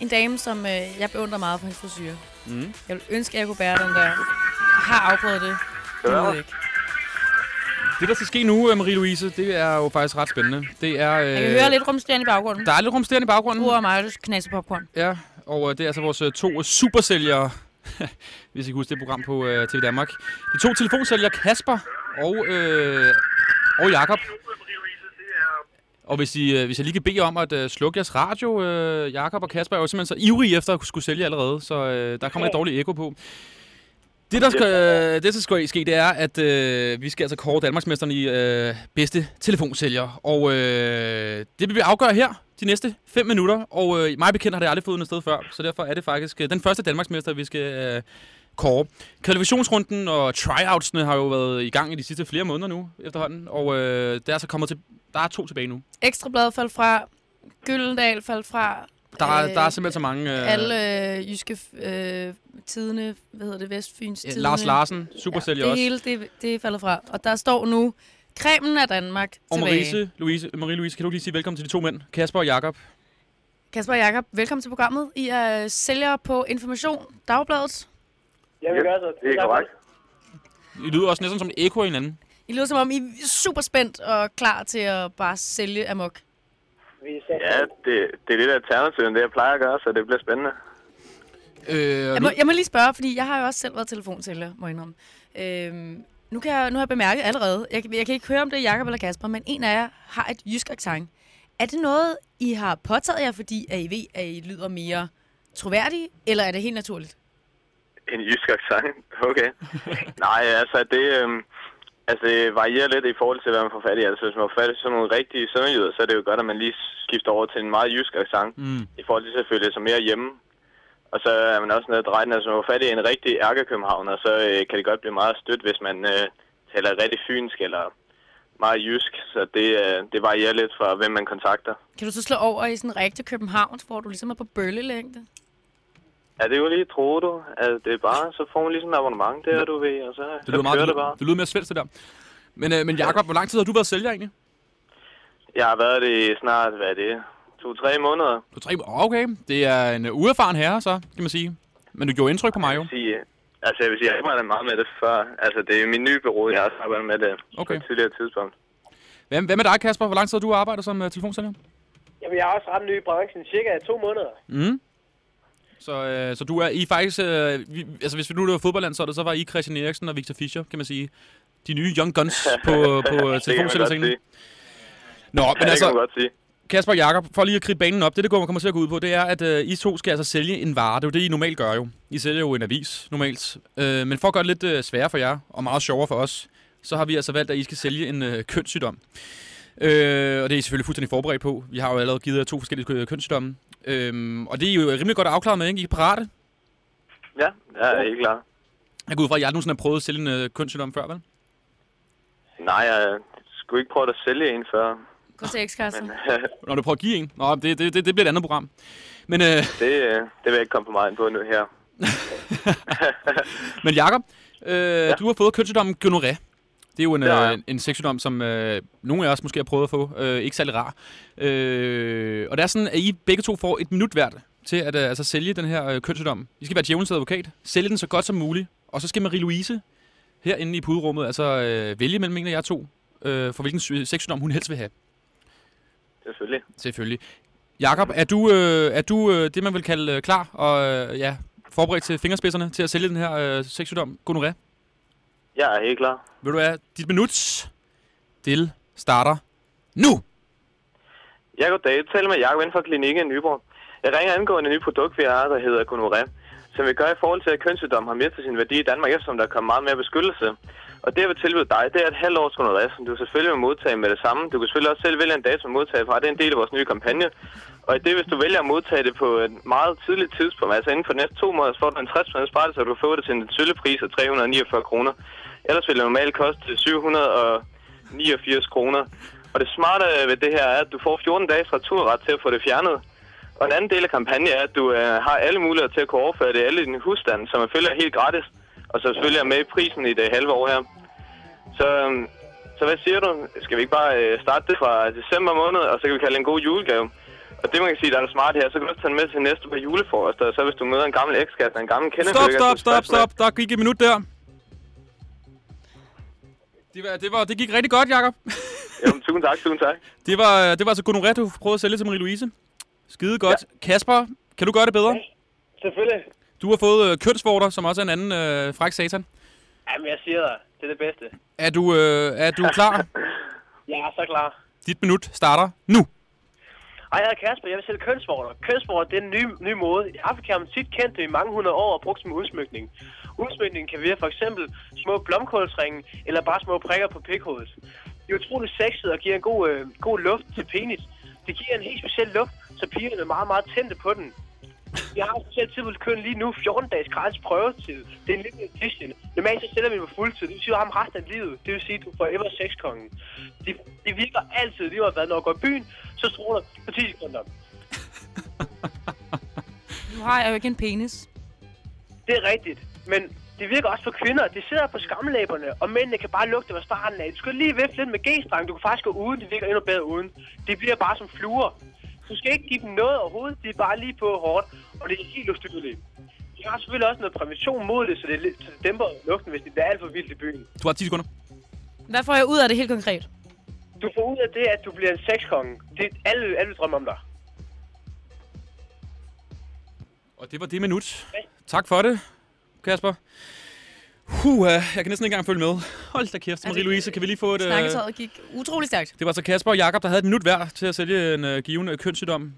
[SPEAKER 3] En dame, som øh, jeg beundrer meget for hendes frisyr.
[SPEAKER 4] Mm.
[SPEAKER 3] Jeg vil ønske, at jeg kunne bære den der. Jeg har afprøvet det. Det ved jeg ikke.
[SPEAKER 4] Det, der skal ske nu, øh, Marie-Louise, det er jo faktisk ret spændende. Det er... Øh,
[SPEAKER 3] Jeg kan høre lidt rumstjerne i baggrunden.
[SPEAKER 4] Der er lidt rumsterende i baggrunden.
[SPEAKER 3] Bruger mig der knaser popcorn.
[SPEAKER 4] Ja, og øh, det er altså vores øh, to øh, supersælgere, hvis I kan huske det program på øh, TV Danmark. De to telefonsælgere, Kasper og, øh, og Jakob. Og hvis, I, øh, hvis jeg lige kan bede om at øh, slukke jeres radio, øh, Jakob og Kasper er jo simpelthen så ivrige efter at skulle sælge allerede, så øh, der kommer et dårligt ekko på. Det, der skal, øh, det, der skal ske, det er, at øh, vi skal altså kåre Danmarksmesteren i øh, bedste telefonsælger. Og øh, det vil vi afgøre her de næste 5 minutter. Og øh, mig bekendt har det aldrig fået noget sted før, så derfor er det faktisk øh, den første Danmarksmester, vi skal øh, kåre. Kvalifikationsrunden og tryoutsene har jo været i gang i de sidste flere måneder nu efterhånden. Og øh, det er altså kommet til, der er to tilbage nu.
[SPEAKER 3] Ekstrablad faldt fra. Gyldendal faldt fra.
[SPEAKER 4] Der, er,
[SPEAKER 3] Øh,
[SPEAKER 4] der er simpelthen så mange... Øh,
[SPEAKER 3] Alle øh, jyske øh, tidene, hvad hedder det, Vestfyns
[SPEAKER 4] ja,
[SPEAKER 3] tidene.
[SPEAKER 4] Lars Larsen, supersælger
[SPEAKER 3] det
[SPEAKER 4] også.
[SPEAKER 3] hele, det, det er faldet fra. Og der står nu kremen af Danmark
[SPEAKER 4] Og
[SPEAKER 3] tilbage.
[SPEAKER 4] Marise, Louise, Marie-Louise, kan du lige sige velkommen til de to mænd, Kasper og Jakob.
[SPEAKER 3] Kasper og Jakob, velkommen til programmet. I er sælgere på Information, Dagbladet.
[SPEAKER 7] Jeg vil gøre så.
[SPEAKER 8] Det er korrekt.
[SPEAKER 4] I lyder også næsten som et ekko af hinanden.
[SPEAKER 3] I lyder som om, I er super spændt og klar til at bare sælge amok.
[SPEAKER 7] Vi.
[SPEAKER 8] Ja, det, det er lidt alternativt end det, jeg plejer at gøre, så det bliver spændende.
[SPEAKER 4] Øh,
[SPEAKER 3] Jeg må, jeg må lige spørge, fordi jeg har jo også selv været telefonsælger, må jeg indrømme. Øhm, nu, kan jeg, nu har jeg bemærket allerede, jeg, jeg kan ikke høre, om det er Jakob eller Kasper, men en af jer har et jysk accent. Er det noget, I har påtaget jer, fordi at I ved, at I lyder mere troværdige, eller er det helt naturligt?
[SPEAKER 8] En jysk accent. Okay. Nej, altså det, øhm, altså det varierer lidt i forhold til, hvad man får fat i. Altså hvis man får fat i sådan nogle rigtige sønderjyder, så er det jo godt, at man lige skifter over til en meget jysk accent.
[SPEAKER 4] Mm.
[SPEAKER 8] I forhold til selvfølgelig så mere hjemme. Og så er man også nede og dreje den, altså man er fat i en rigtig ærkekøbenhavn, og så øh, kan det godt blive meget stødt, hvis man øh, taler rigtig fynsk eller meget jysk. Så det, øh, det varierer lidt fra, hvem man kontakter.
[SPEAKER 3] Kan du så slå over i sådan en rigtig Københavns, hvor du ligesom er på bøllelængde?
[SPEAKER 8] Ja, det er jo lige tro du. Altså, det er bare, så får man ligesom et abonnement der, du ved, og så,
[SPEAKER 4] Det
[SPEAKER 8] så
[SPEAKER 4] lyder, meget,
[SPEAKER 8] kører
[SPEAKER 4] det,
[SPEAKER 8] det bare.
[SPEAKER 4] det lyder mere svensk, det der. Men, øh, men Jakob, hvor lang tid har du været sælger egentlig?
[SPEAKER 8] Jeg har været det i snart, hvad er det, to-tre måneder.
[SPEAKER 4] Du tre Åh, Okay, det er en uh, uerfaren herre, så kan man sige. Men du gjorde indtryk på mig jo.
[SPEAKER 8] Sige, altså jeg vil sige, jeg har arbejdet meget med det før. Altså det er min nye bureau, jeg har arbejdet med det på
[SPEAKER 4] Okay.
[SPEAKER 8] et tidligere tidspunkt.
[SPEAKER 4] Hvad, hvad med dig, Kasper? Hvor lang tid har du arbejdet som uh, telefonsælger?
[SPEAKER 9] Jamen, jeg er også ret ny i branchen, cirka to måneder.
[SPEAKER 4] Mm. Så, øh, så du er I faktisk... Øh, vi, altså hvis vi nu var fodboldlandsholdet, så var I Christian Eriksen og Victor Fischer, kan man sige. De nye young guns på, på øh,
[SPEAKER 8] det man sige.
[SPEAKER 4] Nå,
[SPEAKER 8] Ja,
[SPEAKER 4] men
[SPEAKER 8] det kan man
[SPEAKER 4] altså,
[SPEAKER 8] godt sige.
[SPEAKER 4] Kasper og Jacob, for lige at kridte banen op, det det går, kommer til at gå ud på, det er, at øh, I to skal altså sælge en vare. Det er jo det, I normalt gør jo. I sælger jo en avis normalt. Øh, men for at gøre det lidt øh, sværere for jer, og meget sjovere for os, så har vi altså valgt, at I skal sælge en øh, kønssygdom. Øh, og det er I selvfølgelig fuldstændig forberedt på. Vi har jo allerede givet jer to forskellige øh, kønssygdomme. Øh, og det er I jo rimelig godt afklaret med, ikke? I er parate.
[SPEAKER 8] Ja, jeg er helt klar.
[SPEAKER 4] Jeg går ud fra, at jeg aldrig nogensinde har prøvet at sælge en øh, kønssygdom før, vel?
[SPEAKER 8] Nej, jeg skulle ikke prøve at sælge en før.
[SPEAKER 3] Gå til ekskasser.
[SPEAKER 4] Når du prøver at give en. Nå, det, det, det, det bliver et andet program. Men, øh,
[SPEAKER 8] det, øh, det vil jeg ikke komme for meget ind på nu her.
[SPEAKER 4] Men Jakob, øh, ja. du har fået kønssygdommen gonorrhea. Det er jo en,
[SPEAKER 8] Det har
[SPEAKER 4] øh,
[SPEAKER 8] jeg.
[SPEAKER 4] en sexsygdom, som øh, nogle af os måske har prøvet at få. Øh, ikke særlig rar. Øh, og det er sådan, at I begge to får et minut hvert til at øh, altså, sælge den her øh, kønssygdom. I skal være djævelens advokat. Sælge den så godt som muligt. Og så skal Marie-Louise herinde i puderummet altså øh, vælge mellem en af jer to, øh, for hvilken sy- sexsygdom hun helst vil have.
[SPEAKER 8] Selvfølgelig.
[SPEAKER 4] Selvfølgelig. Jakob, er du, øh, er du øh, det, man vil kalde øh, klar og øh, ja, forberedt til fingerspidserne til at sælge den her øh, sexsygdom gonorrhea?
[SPEAKER 8] Jeg er helt klar.
[SPEAKER 4] Ved du hvad? Dit minut del starter nu.
[SPEAKER 8] Jeg går dag. Taler med Jacob inden for klinikken i Nyborg. Jeg ringer angående et nyt produkt, vi har, der hedder Gonorrhea, som vi gør i forhold til, at kønssygdom har mistet sin værdi i Danmark, eftersom der er kommet meget mere beskyttelse. Og det, jeg vil tilbyde dig, det er et halvt års gonorrhea, som du selvfølgelig vil modtage med det samme. Du kan selvfølgelig også selv vælge en dato at modtage fra. Det er en del af vores nye kampagne. Og det, hvis du vælger at modtage det på et meget tidligt tidspunkt, altså inden for de næste to måneder, så får du en 60 sparet, så du kan få det til en sølle pris af 349 kroner. Ellers vil det normalt koste 789 kroner. Og det smarte ved det her er, at du får 14 dages returret til at få det fjernet. Og en anden del af kampagnen er, at du øh, har alle muligheder til at kunne overføre det i alle dine husstande, som selvfølgelig er helt gratis. Og så selvfølgelig er med i prisen i det halve år her. Så, øhm, så hvad siger du? Skal vi ikke bare øh, starte det fra december måned, og så kan vi kalde det en god julegave? Og det man kan sige, der er det smart her, så kan du også tage den med til næste par julefrokoster. Og så hvis du møder en gammel ekskæreste en gammel kender
[SPEAKER 4] Stop, stop, stop, stop. Der gik et minut der. Det, var, det, var, det gik rigtig godt, Jakob.
[SPEAKER 8] Jamen, tusind tak, tusind tak.
[SPEAKER 4] Det var, det var altså gonorrhea, du prøvede at sælge til Marie-Louise. Skide godt. Ja. Kasper, kan du gøre det bedre?
[SPEAKER 9] Selvfølgelig.
[SPEAKER 4] Du har fået øh, kønsvorter, som også er en anden øh, fræk satan.
[SPEAKER 9] Jamen, jeg siger dig, det er det bedste.
[SPEAKER 4] Er du, øh, er du klar?
[SPEAKER 9] Jeg er så klar.
[SPEAKER 4] Dit minut starter nu.
[SPEAKER 9] Ej, jeg er Kasper, jeg vil sælge kønsvorter. Kønsvorter, det er en ny, ny måde. I Afrika har man tit kendt det i mange hundrede år og brugt som udsmykning. Udsmykningen kan være for eksempel små blomkålsringe eller bare små prikker på pikhovedet. Det er utroligt sexet og giver en god, øh, god luft til penis. Det giver en helt speciel luft, så pigerne er meget, meget tændte på den. Jeg har specielt tilbud til køen lige nu, 14 dages gratis prøvetid. Det er en lille edition. Normalt så sælger vi dem på fuldtid. Det vil sige, at du har dem resten af livet. Det vil sige, at du får ever sexkongen. Det, det virker altid. Det har været, når du går i byen, så stråler på 10 sekunder.
[SPEAKER 3] Nu har jeg jo ikke en penis.
[SPEAKER 9] Det er rigtigt. Men det virker også for kvinder. Det sidder på skamlæberne, og mændene kan bare lugte ved starten af. Du skal lige vifte lidt med G-strang. Du kan faktisk gå uden. Det virker endnu bedre uden. Det bliver bare som fluer. Du skal ikke give dem noget overhovedet. De er bare lige på hårdt, og det er helt ustyrligt. De har selvfølgelig også noget prævention mod det, så det, så det dæmper lugten, hvis det er alt for vildt i byen.
[SPEAKER 4] Du har 10 sekunder.
[SPEAKER 3] Hvad får jeg ud af det helt konkret?
[SPEAKER 9] Du får ud af det, at du bliver en sexkonge. Det er alle, alle drømmer om dig.
[SPEAKER 4] Og det var det minut. Tak for det, Kasper. Huh, jeg kan næsten ikke engang følge med. Hold da kæft, Marie-Louise, kan vi lige få et... øh,
[SPEAKER 3] Snakketøjet gik utrolig stærkt.
[SPEAKER 4] Det var så Kasper og Jakob, der havde et minut hver til at sælge en uh, givende kønssygdom.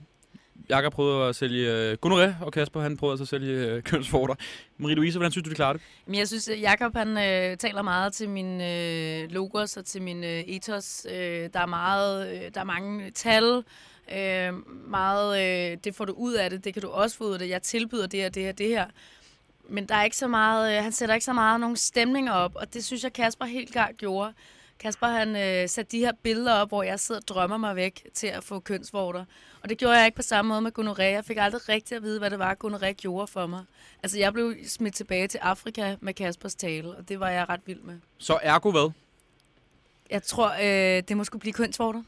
[SPEAKER 4] Jakob prøvede at sælge uh, gonorrhea, og Kasper han prøvede altså at sælge uh, kønsvorter. Marie-Louise, hvordan synes du, det klarer det?
[SPEAKER 3] Jeg synes, at Jacob han øh, taler meget til min øh, logos og til min øh, ethos. Øh, der er meget, øh, der er mange tal, Øh, meget, øh, det får du ud af det, det kan du også få ud af det. Jeg tilbyder det her, det her, det her. Men der er ikke så meget, øh, han sætter ikke så meget nogle stemninger op, og det synes jeg Kasper helt klart gjorde. Kasper han øh, satte de her billeder op, hvor jeg sidder og drømmer mig væk til at få kønsvorter. Og det gjorde jeg ikke på samme måde med gonorrhea. Jeg fik aldrig rigtig at vide, hvad det var, gonorrhea gjorde for mig. Altså, jeg blev smidt tilbage til Afrika med Kaspers tale, og det var jeg ret vild med.
[SPEAKER 4] Så ergo hvad?
[SPEAKER 3] Jeg tror, øh, det må skulle blive kønsvorter.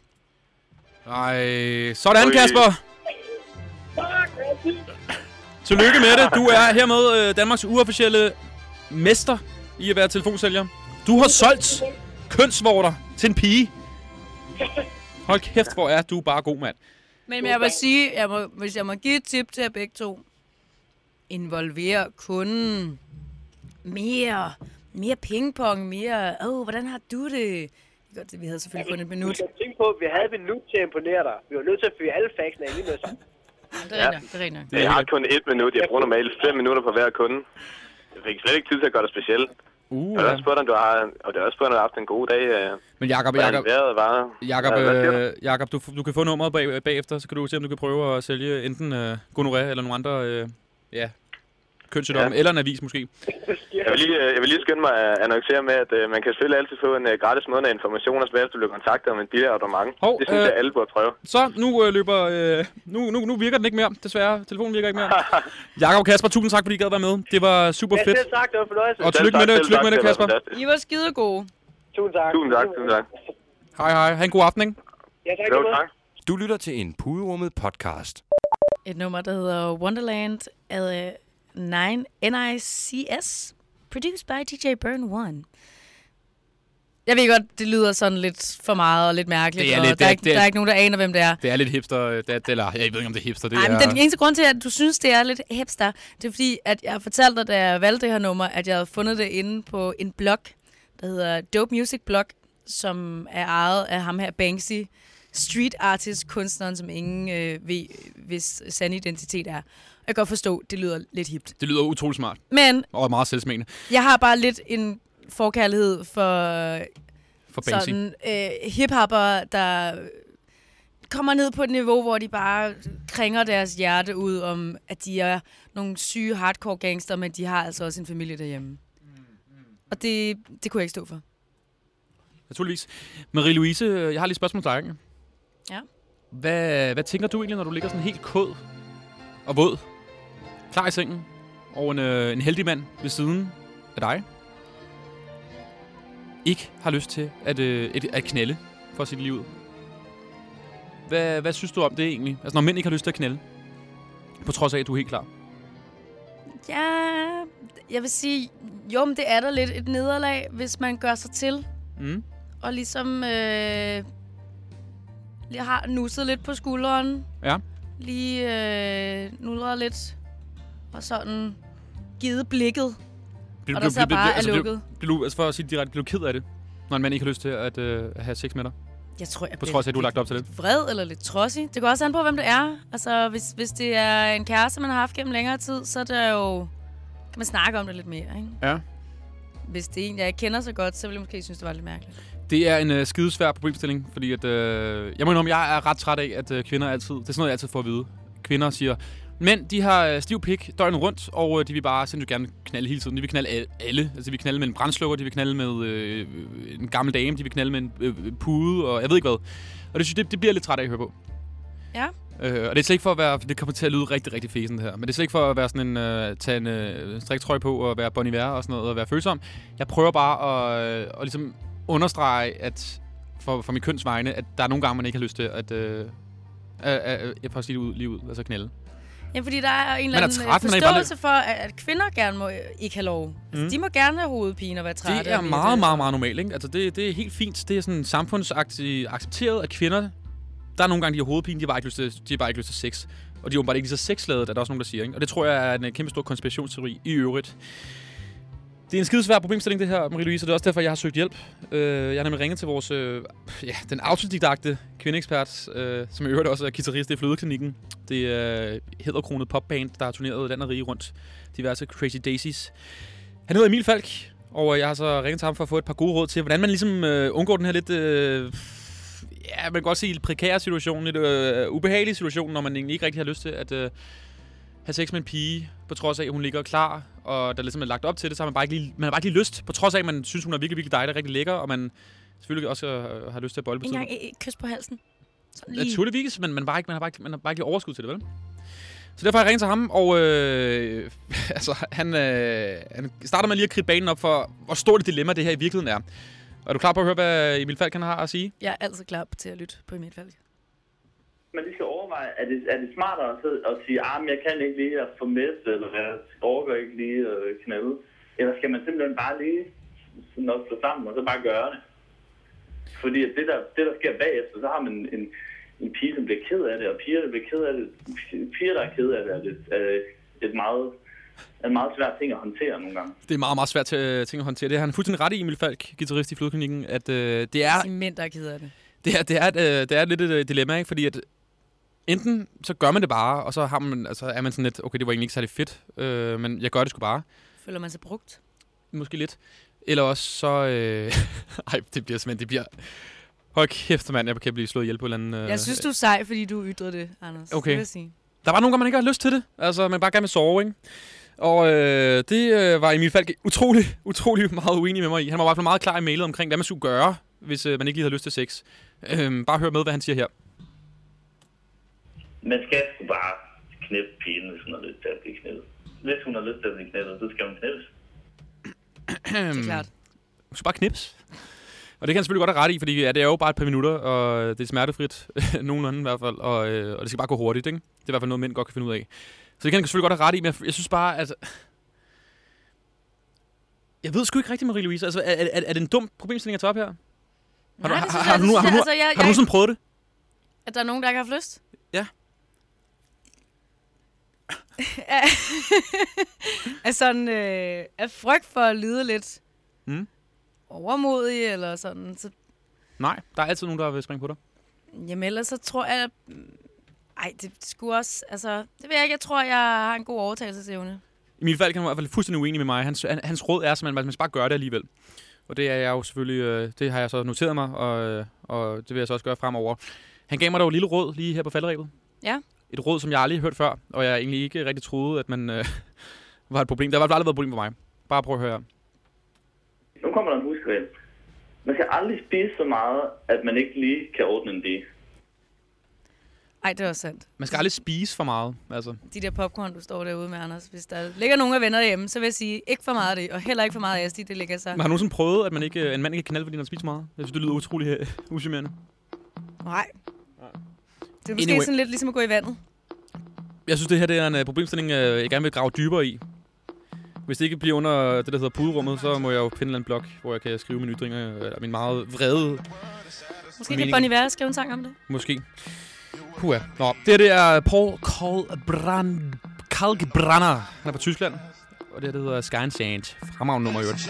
[SPEAKER 4] Nej, sådan Kasper! Tillykke med det. Du er hermed øh, Danmarks uofficielle mester i at være telefonsælger. Du har solgt kønsvorter til en pige. Hold kæft, hvor er du bare god, mand.
[SPEAKER 3] Men jeg vil sige, jeg må, hvis jeg må give et tip til jer begge to, involver kunden mere. Mere pingpong, mere, åh, oh, hvordan har du det? Det Godt, vi havde selvfølgelig kun et minut.
[SPEAKER 7] Skal tænke på, at vi havde et minut til at imponere dig. Vi var nødt til at fyre alle faxene af lige med sammen.
[SPEAKER 3] Det er rent, det er rent.
[SPEAKER 8] Jeg har kun et minut. Jeg bruger normalt fem minutter på hver kunde. Jeg fik slet ikke tid til at gøre det specielt.
[SPEAKER 4] Uh,
[SPEAKER 8] Og det er også spurgt, om du har, og det er også spurgt, om du har haft en god dag. øh,
[SPEAKER 4] Men Jakob, Jakob,
[SPEAKER 8] var.
[SPEAKER 4] Jakob,
[SPEAKER 8] Ja,
[SPEAKER 4] øh, Jakob du, du kan få nummeret bag, bagefter, så kan du se, om du kan prøve at sælge enten øh, gonorrhea eller nogle andre øh, ja, kønssygdomme,
[SPEAKER 8] Ja.
[SPEAKER 4] eller en avis måske.
[SPEAKER 8] Jeg vil lige, øh, jeg vil lige skynde mig at annoncere med, at øh, man kan selvfølgelig altid få en øh, gratis måned af informationer, som du bliver kontaktet om en billig abonnement.
[SPEAKER 4] Hov,
[SPEAKER 8] det synes
[SPEAKER 4] øh,
[SPEAKER 8] jeg, alle burde prøve.
[SPEAKER 4] Så nu øh, løber... Øh, nu, nu, nu virker den ikke mere, desværre. Telefonen virker ikke mere. Jakob og Kasper, tusind tak, fordi I gad være med. Det var super
[SPEAKER 7] Ja,
[SPEAKER 4] fedt.
[SPEAKER 7] selv sagt, det var fornøjelse.
[SPEAKER 4] Og tillykke med det, tillykke med det, Kasper.
[SPEAKER 3] I var skide gode.
[SPEAKER 7] Tusind tak.
[SPEAKER 8] Tusind tak, tusind tak.
[SPEAKER 4] Hej hej, ha' en god aften, ikke?
[SPEAKER 7] Ja, tak.
[SPEAKER 8] Jo, tak.
[SPEAKER 1] Du lytter til en Puderummet podcast.
[SPEAKER 3] Et nummer, der hedder Wonderland af 9 NICS, produced by DJ Burn One. Jeg ved godt, det lyder sådan lidt for meget og lidt mærkeligt,
[SPEAKER 4] Det er
[SPEAKER 3] og
[SPEAKER 4] lidt-
[SPEAKER 3] der, er
[SPEAKER 4] det-
[SPEAKER 3] ikke,
[SPEAKER 4] det er-
[SPEAKER 3] der er ikke nogen, der aner, hvem det er.
[SPEAKER 4] Det er lidt hipster, øh, det er, eller jeg ved ikke, om det er hipster. Det
[SPEAKER 3] Ej, men
[SPEAKER 4] er,
[SPEAKER 3] den eneste grund til, at du synes, det er lidt hipster, det er fordi, at jeg fortalte dig, da jeg valgte det her nummer, at jeg havde fundet det inde på en blog, der hedder Dope Music Blog, som er ejet af ham her, Banksy, street artist, kunstneren, som ingen øh, ved, hvis sande identitet er. Jeg kan godt forstå, det lyder lidt hipt.
[SPEAKER 4] det lyder utrolig smart.
[SPEAKER 3] Men
[SPEAKER 4] Og meget selvsmagende
[SPEAKER 3] jeg har bare lidt en forkærlighed for
[SPEAKER 4] for Banksy.
[SPEAKER 3] sådan øh, hiphopper, der kommer ned på et niveau, hvor de bare kringer deres hjerte ud om, at de er nogle syge hardcore gangster, men de har altså også en familie derhjemme. Og det, det kunne jeg ikke stå for.
[SPEAKER 4] Naturligvis. Marie-Louise, jeg har lige et spørgsmål til dig. ikke?
[SPEAKER 3] Ja.
[SPEAKER 4] Hvad, hvad tænker du egentlig, når du ligger sådan helt kod og våd, klar i sengen, og en, øh, en heldig mand ved siden af dig, ikke har lyst til at, øh, et, at knælde for sit liv? Hvad, hvad synes du om det egentlig? Altså, når mænd ikke har lyst til at knælde, på trods af, at du er helt klar.
[SPEAKER 3] Ja, jeg vil sige, jo, men det er da lidt et nederlag, hvis man gør sig til.
[SPEAKER 4] Mm.
[SPEAKER 3] Og ligesom øh, lige har nusset lidt på skulderen.
[SPEAKER 4] Ja.
[SPEAKER 3] Lige øh, nudret lidt. Og sådan givet blikket.
[SPEAKER 4] Bliver,
[SPEAKER 3] Og der så bare er
[SPEAKER 4] altså,
[SPEAKER 3] lukket.
[SPEAKER 4] Bliver, bliver, du, altså for at sige direkte, du ked af det, når en mand ikke har lyst til at øh, have sex med dig?
[SPEAKER 3] Jeg tror, jeg
[SPEAKER 4] På trods af, at du har lagt op til det.
[SPEAKER 3] vred eller lidt trodsig. Det går også an på, hvem det er. Altså, hvis, hvis det er en kæreste, man har haft gennem længere tid, så er det jo... Kan man snakke om det lidt mere, ikke?
[SPEAKER 4] Ja.
[SPEAKER 3] Hvis det er en, jeg ikke kender så godt, så ville jeg måske synes, det var lidt mærkeligt.
[SPEAKER 4] Det er en øh, skidesvær problemstilling, fordi at, øh, jeg må indrømme, jeg er ret træt af, at øh, kvinder altid, det er sådan noget, jeg altid får at vide. Kvinder siger, mænd, de har øh, stiv pik døgnet rundt, og øh, de vil bare sindssygt gerne knalde hele tiden. De vil knalde al- alle. Altså, de vil knalde med en brændslukker, de vil knalde med øh, en gammel dame, de vil knalde med en øh, pude, og jeg ved ikke hvad. Og det, synes- det, det bliver jeg lidt træt af at høre på.
[SPEAKER 3] Ja.
[SPEAKER 4] Øh, og det er slet ikke for at være, det kommer til at lyde rigtig, rigtig fæsen det her, men det er slet ikke for at være sådan en, øh, tage en øh, striktrøje på og være Bon og sådan noget, og være følsom. Jeg prøver bare at, øh, at ligesom understrege, at for, for min køns vegne, at der er nogle gange, man ikke har lyst til at, øh, at, at, at, at sige det ud, lige ud, altså knælde.
[SPEAKER 3] Ja, fordi der er en eller
[SPEAKER 4] er
[SPEAKER 3] anden øh,
[SPEAKER 4] træt,
[SPEAKER 3] forståelse for, at, kvinder gerne må øh, ikke have lov. Altså,
[SPEAKER 4] Mm.
[SPEAKER 3] de må gerne have hovedpine og være trætte.
[SPEAKER 4] Det er meget, meget, meget normalt, ikke? Altså, det, det er helt fint. Det er sådan samfundsaccepteret, accepteret, at kvinder, der er nogle gange, de har hovedpine, de har bare ikke lyst til, de har bare ikke lyst til sex. Og de er åbenbart ikke lige så sexladet, er der også nogen, der siger, ikke? Og det tror jeg er en øh, kæmpe stor konspirationsteori i øvrigt. Det er en skidesvær problemstilling, det her, Marie-Louise, og det er også derfor, jeg har søgt hjælp. Øh, jeg har nemlig ringet til vores, øh, ja, den autodidakte kvindeekspert, øh, som i øvrigt også er guitarist i Flødeklinikken. Det er hedderkronet popband, der har turneret land og rige rundt. Diverse Crazy Daisies. Han hedder Emil Falk, og jeg har så ringet til ham for at få et par gode råd til, hvordan man ligesom øh, undgår den her lidt, øh, ja, man kan godt sige en prekær situation, en øh, ubehagelig situation, når man egentlig ikke rigtig har lyst til at øh, have sex med en pige, på trods af, at hun ligger klar, og der ligesom er lagt op til det, så har man bare ikke lige, man har bare ikke lige lyst, på trods af, at man synes, hun er virkelig, virkelig dejlig, rigtig lækker, og man selvfølgelig også øh, har lyst til at bolle på
[SPEAKER 3] En
[SPEAKER 4] tiden.
[SPEAKER 3] gang et, et kys på halsen. Sådan lige.
[SPEAKER 4] Naturligvis, men man, bare ikke, man, har bare ikke, man har bare ikke lige overskud til det, vel? Så derfor har jeg ringet til ham, og øh, altså, han, øh, han starter med lige at kridte banen op for, hvor stort et dilemma det her i virkeligheden er. Er du klar på at høre, hvad Emil Falk han har at sige?
[SPEAKER 3] Jeg er altid klar til at lytte på Emil Falk.
[SPEAKER 10] Man lige skal overveje, er det, er det smartere at, sidde og sige, at jeg kan ikke lige at få med, eller jeg overgår ikke lige at knalde? Eller skal man simpelthen bare lige sådan noget stå sammen, og så bare gøre det? Fordi at det, der, det, der sker bagefter, så har man en, en pige, som bliver ked af det, og piger, der bliver ked af det, piger, der er ked af det, er det, er et meget, er en meget svær ting at håndtere nogle gange.
[SPEAKER 4] Det er meget, meget svært ting at håndtere. Det har han fuldstændig ret i, Emil Falk, guitarist i Flodklinikken, at øh, det er
[SPEAKER 3] Sige mænd, der er ked af det.
[SPEAKER 4] det er, det er, et, øh, det er lidt et øh, dilemma, ikke? Fordi at enten så gør man det bare, og så har man, altså, er man sådan lidt, okay, det var egentlig ikke særlig fedt, øh, men jeg gør det sgu bare.
[SPEAKER 3] Føler man sig brugt?
[SPEAKER 4] Måske lidt. Eller også så... Øh, ej, det bliver simpelthen, det bliver... Hold kæft, mand, jeg kan blive slået ihjel på en eller anden... Øh,
[SPEAKER 3] Jeg synes, du er sej, fordi du ytrede det, Anders.
[SPEAKER 4] Okay.
[SPEAKER 3] Det vil jeg sige.
[SPEAKER 4] Der var nogle gange, man ikke har lyst til det. Altså, man bare gerne vil sove, ikke? Og øh, det øh, var Emil Falk utrolig, utrolig meget uenig med mig i. Han var i hvert fald meget klar i mailet omkring, hvad man skulle gøre, hvis øh, man ikke lige havde lyst til sex. Øh, bare hør med, hvad han siger her.
[SPEAKER 10] Man skal sgu bare knæppe pigen, hvis hun har lyst til at blive knæppet. Hvis hun har lyst til at blive knæppet, så skal hun knæppes.
[SPEAKER 3] Det er klart.
[SPEAKER 4] Du skal bare knips. Og det kan han selvfølgelig godt have ret i, fordi ja, det er jo bare et par minutter, og det er smertefrit, nogenlunde i hvert fald, og, øh, og det skal bare gå hurtigt, ikke? Det er i hvert fald noget, mænd godt kan finde ud af. Så det kan han selvfølgelig godt have ret i, men jeg, jeg synes bare, at... Jeg ved sgu ikke rigtigt, Marie-Louise. Altså, er, er, er det en dum problemstilling at tage op her? Har du,
[SPEAKER 3] Nej,
[SPEAKER 4] har,
[SPEAKER 3] det synes
[SPEAKER 4] har,
[SPEAKER 3] jeg-
[SPEAKER 4] du, har, du,
[SPEAKER 3] altså,
[SPEAKER 4] har du
[SPEAKER 3] jeg-
[SPEAKER 4] nogensinde prøvet det?
[SPEAKER 3] At der er nogen, der ikke har haft lyst?
[SPEAKER 4] Ja.
[SPEAKER 3] er sådan, øh, er frygt for at lyde lidt
[SPEAKER 4] Mm.
[SPEAKER 3] overmodig, eller sådan. Så,
[SPEAKER 4] Nej, der er altid nogen, der vil springe på dig.
[SPEAKER 3] jamen ellers så tror jeg... Ej, det skulle også... Altså, det ved jeg ikke. Jeg tror, jeg har en god overtagelsesevne.
[SPEAKER 4] Emil Falk han var i hvert fald fuldstændig uenig med mig. Hans, han, hans råd er simpelthen, at man skal bare gøre det alligevel. Og det er jeg jo selvfølgelig, øh, det har jeg så noteret mig, og, øh, og det vil jeg så også gøre fremover. Han gav mig dog et lille råd lige her på falderæbet.
[SPEAKER 3] Ja.
[SPEAKER 4] Et råd, som jeg aldrig har hørt før, og jeg egentlig ikke rigtig troede, at man øh, var et problem. Der fald aldrig været et problem for mig. Bare prøv at høre.
[SPEAKER 10] Nu kommer der en husregel. Man skal aldrig spise så meget, at man ikke lige kan ordne en dige.
[SPEAKER 3] Ej, det er også sandt.
[SPEAKER 4] Man skal aldrig spise for meget. Altså.
[SPEAKER 3] De der popcorn, du står derude med, Anders. Hvis der ligger nogen af venner hjemme, så vil jeg sige, ikke for meget af det, og heller ikke for meget af asti, det ligger sig.
[SPEAKER 4] Men har du nogensinde prøvet, at man ikke, øh, en mand ikke kan knalde, fordi han spiser meget? Jeg synes, det lyder utrolig uh, usimmerende.
[SPEAKER 3] Nej. Det er måske
[SPEAKER 4] Anyway.
[SPEAKER 3] sådan lidt ligesom at gå i vandet.
[SPEAKER 4] Jeg synes, det her det er en uh, problemstilling, uh, jeg gerne vil grave dybere i. Hvis det ikke bliver under det, der hedder puderummet, så må jeg jo finde en blog, hvor jeg kan skrive mine ytringer, eller min meget vrede,
[SPEAKER 3] Måske kan
[SPEAKER 4] Meningen.
[SPEAKER 3] Bonnie Iver skrive en sang om det.
[SPEAKER 4] måske. Puha. Nå, det her det er Paul Kalkbrand, Kalkbranner. Han er fra Tyskland. Og det her det hedder Sky and Sand. Fremragende nummer i øvrigt.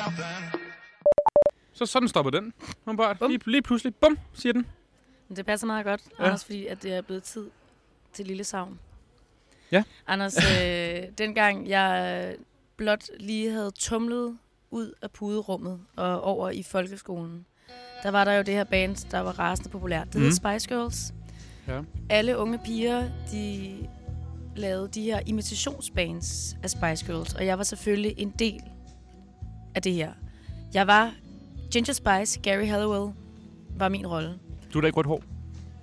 [SPEAKER 4] Så sådan stopper den. Bare lige, lige pludselig, bum, siger den.
[SPEAKER 3] Det passer meget godt,
[SPEAKER 4] Ja.
[SPEAKER 3] Anders, fordi at det er blevet tid til lille savn.
[SPEAKER 4] Ja.
[SPEAKER 3] Anders, øh, dengang jeg blot lige havde tumlet ud af puderummet og over i folkeskolen, der var der jo det her band, der var rasende populært. Det mm. hed
[SPEAKER 4] Mhm.
[SPEAKER 3] Spice Girls.
[SPEAKER 4] Ja.
[SPEAKER 3] Alle unge piger, de lavede de her imitationsbands af Spice Girls, og jeg var selvfølgelig en del af det her. Jeg var Ginger Spice, Gary Halliwell var min rolle.
[SPEAKER 4] Du er da ikke rødt hår.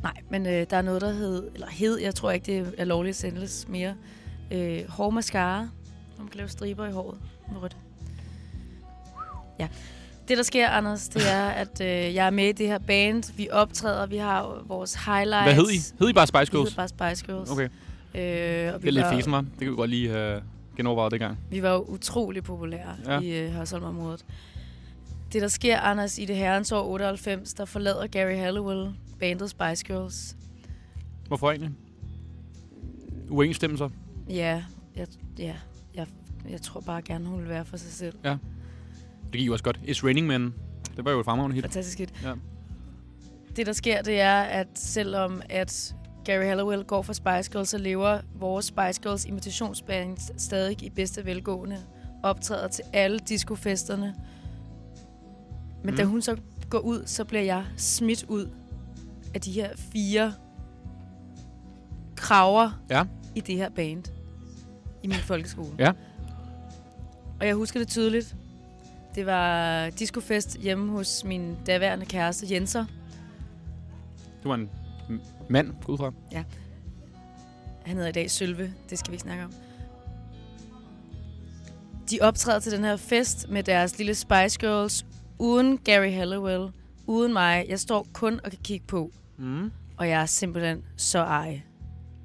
[SPEAKER 3] Nej, men øh, der er noget, der hed, eller hed, jeg tror ikke, det er lovligt sendes mere, øh, hår mascara. Man kan lave striber i håret med rødt. Ja. Det, der sker, Anders, det er, at øh, jeg er med i det her band. Vi optræder, vi har vores highlights.
[SPEAKER 4] Hvad hed I? Hed I bare Spice
[SPEAKER 3] Vi hed
[SPEAKER 4] Girls?
[SPEAKER 3] bare Spice Girls.
[SPEAKER 4] Okay.
[SPEAKER 3] Øh, og
[SPEAKER 4] Det
[SPEAKER 3] vi,
[SPEAKER 4] er lidt fesen, var. Det kan vi godt lige have genovervejet det gang.
[SPEAKER 3] vi var jo utrolig populære
[SPEAKER 4] ja.
[SPEAKER 3] i øh, Hørsholm-området. Det, der sker, Anders, i det herrens år 98, der forlader Gary Halliwell bandet Spice Girls.
[SPEAKER 4] Hvorfor egentlig? Uenigsstemmelser.
[SPEAKER 3] Ja, jeg, ja jeg, jeg tror bare gerne, hun vil være for sig selv.
[SPEAKER 4] Det gik jo også godt. It's Raining Men. Det var jo et fremragende hit.
[SPEAKER 3] Fantastisk hit.
[SPEAKER 4] Ja.
[SPEAKER 3] Det, der sker, det er, at selvom at Gary Halliwell går for Spice Girls, så lever vores Spice Girls imitationsband stadig i bedste velgående. Optræder til alle discofesterne. Men mm. da hun så går ud, så bliver jeg smidt ud af de her fire kraver
[SPEAKER 4] Ja.
[SPEAKER 3] i det her band i min folkeskole.
[SPEAKER 4] Ja.
[SPEAKER 3] Og jeg husker det tydeligt. Det var discofest hjemme hos min daværende kæreste Jenser.
[SPEAKER 4] Du var en mand, gå ud fra.
[SPEAKER 3] Han hedder i dag Sølve. Det skal vi ikke snakke om. De optræder til den her fest med deres lille Spice Girls, uden Gary Halliwell, uden mig. Jeg står kun og kan kigge på,
[SPEAKER 4] Mm.
[SPEAKER 3] og jeg er simpelthen så ej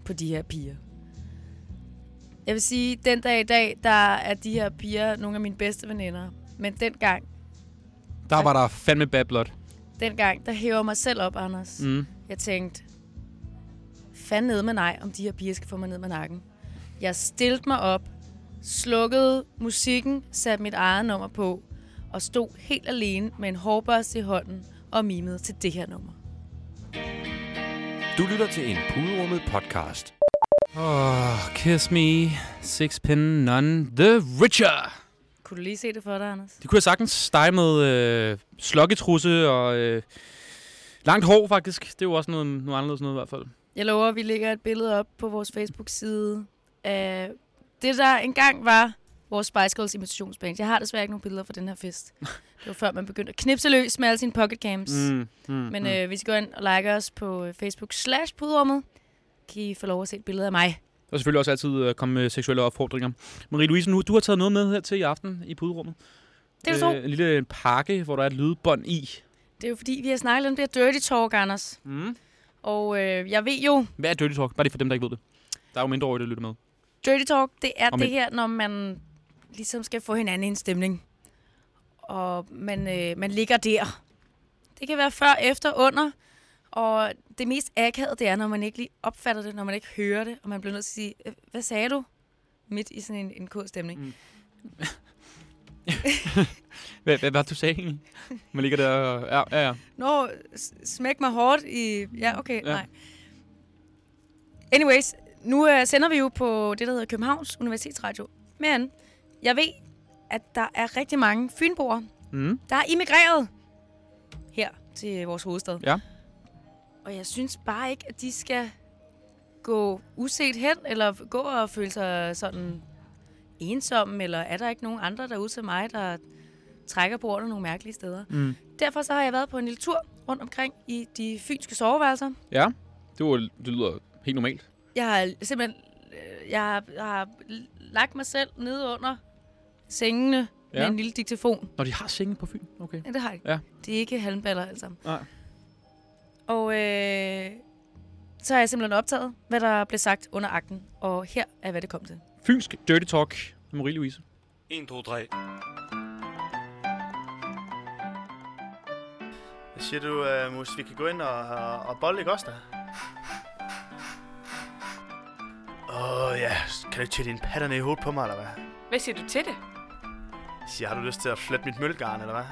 [SPEAKER 3] på de her piger. Jeg vil sige, den dag i dag, der er de her piger nogle af mine bedste veninder. Men dengang,
[SPEAKER 4] Der var der fandme bad blood.
[SPEAKER 3] dengang, der hæver mig selv op, Anders.
[SPEAKER 4] Mm.
[SPEAKER 3] Jeg tænkte, fand ned med nej, om de her piger skal få mig ned med nakken. Jeg stilte mig op, slukkede musikken, satte mit eget nummer på, og stod helt alene med en hårbørste i hånden og mimede til det her nummer.
[SPEAKER 1] Du lytter til en puderummet podcast.
[SPEAKER 4] Oh, kiss me, sixpin none the richer.
[SPEAKER 3] Kunne du lige se det for dig, Anders?
[SPEAKER 4] Det kunne jeg sagtens. Dig med øh, slokketrusse og øh, langt hår, faktisk. Det er jo også noget, noget anderledes noget i hvert fald.
[SPEAKER 3] Jeg lover, at vi lægger et billede op på vores Facebook-side af det, der engang var vores Spice Girls imitationsband. Jeg har desværre ikke nogen billeder fra den her fest. Det var før, man begyndte at knipse løs med alle sine pocket cams.
[SPEAKER 4] Mm, mm,
[SPEAKER 3] Men
[SPEAKER 4] mm.
[SPEAKER 3] øh, hvis I går ind og liker os på øh, Facebook slash puderummet, kan I få lov at se et billede af mig.
[SPEAKER 4] Og selvfølgelig også altid øh, komme med seksuelle opfordringer. Marie-Louise, nu, du har taget noget med her til i aften i puderummet.
[SPEAKER 3] Det er jo så.
[SPEAKER 4] En lille pakke, hvor der er et lydbånd i.
[SPEAKER 3] Det er jo fordi, vi har snakket lidt om det her dirty talk, Anders.
[SPEAKER 4] Mm.
[SPEAKER 3] Og øh, jeg ved jo,
[SPEAKER 4] Hvad er dirty talk? Bare lige for dem, der ikke ved det. Der er jo mindre over der lytter med.
[SPEAKER 3] dirty talk, det er det her, når man ligesom skal få hinanden i en stemning. Og man, øh, man ligger der. Det kan være før, efter, under. Og det mest akavede, det er, når man ikke lige opfatter det, når man ikke hører det, og man bliver nødt til at sige, "Øh, hvad sagde du? Midt i sådan en, en kod stemning.
[SPEAKER 4] Mm. Hvad, hvad, hvad du sagde egentlig? Man ligger der og... Ja, ja, ja.
[SPEAKER 3] Nå, smæk mig hårdt i... Ja, okay,
[SPEAKER 4] Ja.
[SPEAKER 3] ja. nej. Anyways, nu uh, sender vi jo på det, der hedder Københavns Universitetsradio. Men jeg ved, at der er rigtig mange fynboer,
[SPEAKER 4] Mm.
[SPEAKER 3] der er immigreret her til vores hovedstad.
[SPEAKER 4] Ja.
[SPEAKER 3] Og jeg synes bare ikke, at de skal gå uset hen, eller gå og føle sig sådan ensomme, eller er der ikke nogen andre derude til mig, der trækker på ordene nogle mærkelige steder.
[SPEAKER 4] Mm.
[SPEAKER 3] Derfor så har jeg været på en lille tur rundt omkring i de fynske soveværelser.
[SPEAKER 4] Ja, det, var, det lyder helt normalt.
[SPEAKER 3] Jeg har simpelthen øh, jeg har, jeg har lagt mig selv nede under sengene ja. Med en lille diktafon.
[SPEAKER 4] Når de har senge på Fyn, okay.
[SPEAKER 3] Ja, det har jeg.
[SPEAKER 4] Ja.
[SPEAKER 3] Det er ikke halmballer alt sammen.
[SPEAKER 4] Nej.
[SPEAKER 3] Og øh, så har jeg simpelthen optaget, hvad der blev sagt under akten. Og her er, hvad det kom til.
[SPEAKER 4] Fynsk Dirty Talk med Marie-Louise.
[SPEAKER 11] 1, 2, 3. Hvad siger du, uh, Mus? Vi kan gå ind og, og, og bolle, ikke også da? Åh oh, ja, kan du ikke tage dine patter ned i hovedet på mig, eller hvad?
[SPEAKER 12] Hvad siger du til det?
[SPEAKER 11] Jeg siger, har du lyst til at flette mit mølgarn, eller hvad?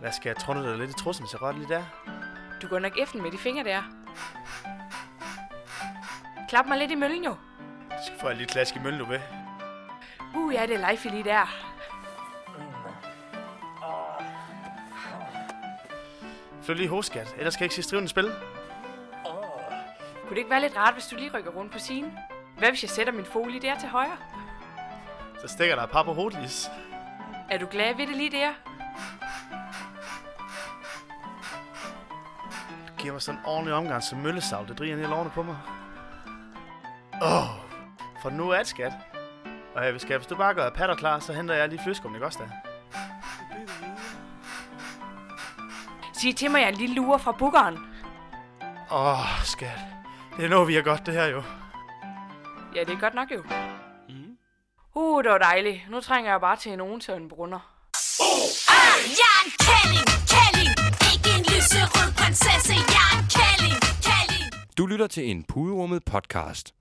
[SPEAKER 11] Hvad skal jeg trunde dig lidt i trussen, så godt lige der?
[SPEAKER 12] Du går nok efter med de fingre der. Klap mig lidt i møllen jo.
[SPEAKER 11] Du skal få en lille klask i møllen, du ved.
[SPEAKER 12] Uh, ja, det er life lige der.
[SPEAKER 11] Flyt lige hoskat, ellers kan jeg ikke se strivende spil.
[SPEAKER 12] Kunne det ikke være lidt rart, hvis du lige rykker rundt på siden? Hvad hvis jeg sætter min folie der til højre?
[SPEAKER 11] Så stikker der et par på hovedet, Lis.
[SPEAKER 12] Er du glad ved det lige der?
[SPEAKER 11] Du giver mig sådan en ordentlig omgang som møllesav, det driger ned i lårene på mig. Åh, oh, for nu er det skat. Og jeg vil hvis du bare gør patter klar, så henter jeg lige flødeskum, ikke også da?
[SPEAKER 12] Sig til mig, jeg er en lille lure fra bukkeren.
[SPEAKER 11] Åh, oh, skat. Det er noget, vi har godt, det her jo.
[SPEAKER 12] Ja, det er godt nok jo. Uh, det var dejligt. Nu trænger jeg bare til en oven til en brunner.
[SPEAKER 13] Jeg er en kælling, kælling Ikke en lyserød prinsesse Jeg er en kælling, kælling
[SPEAKER 1] Du lytter til en puderummet podcast.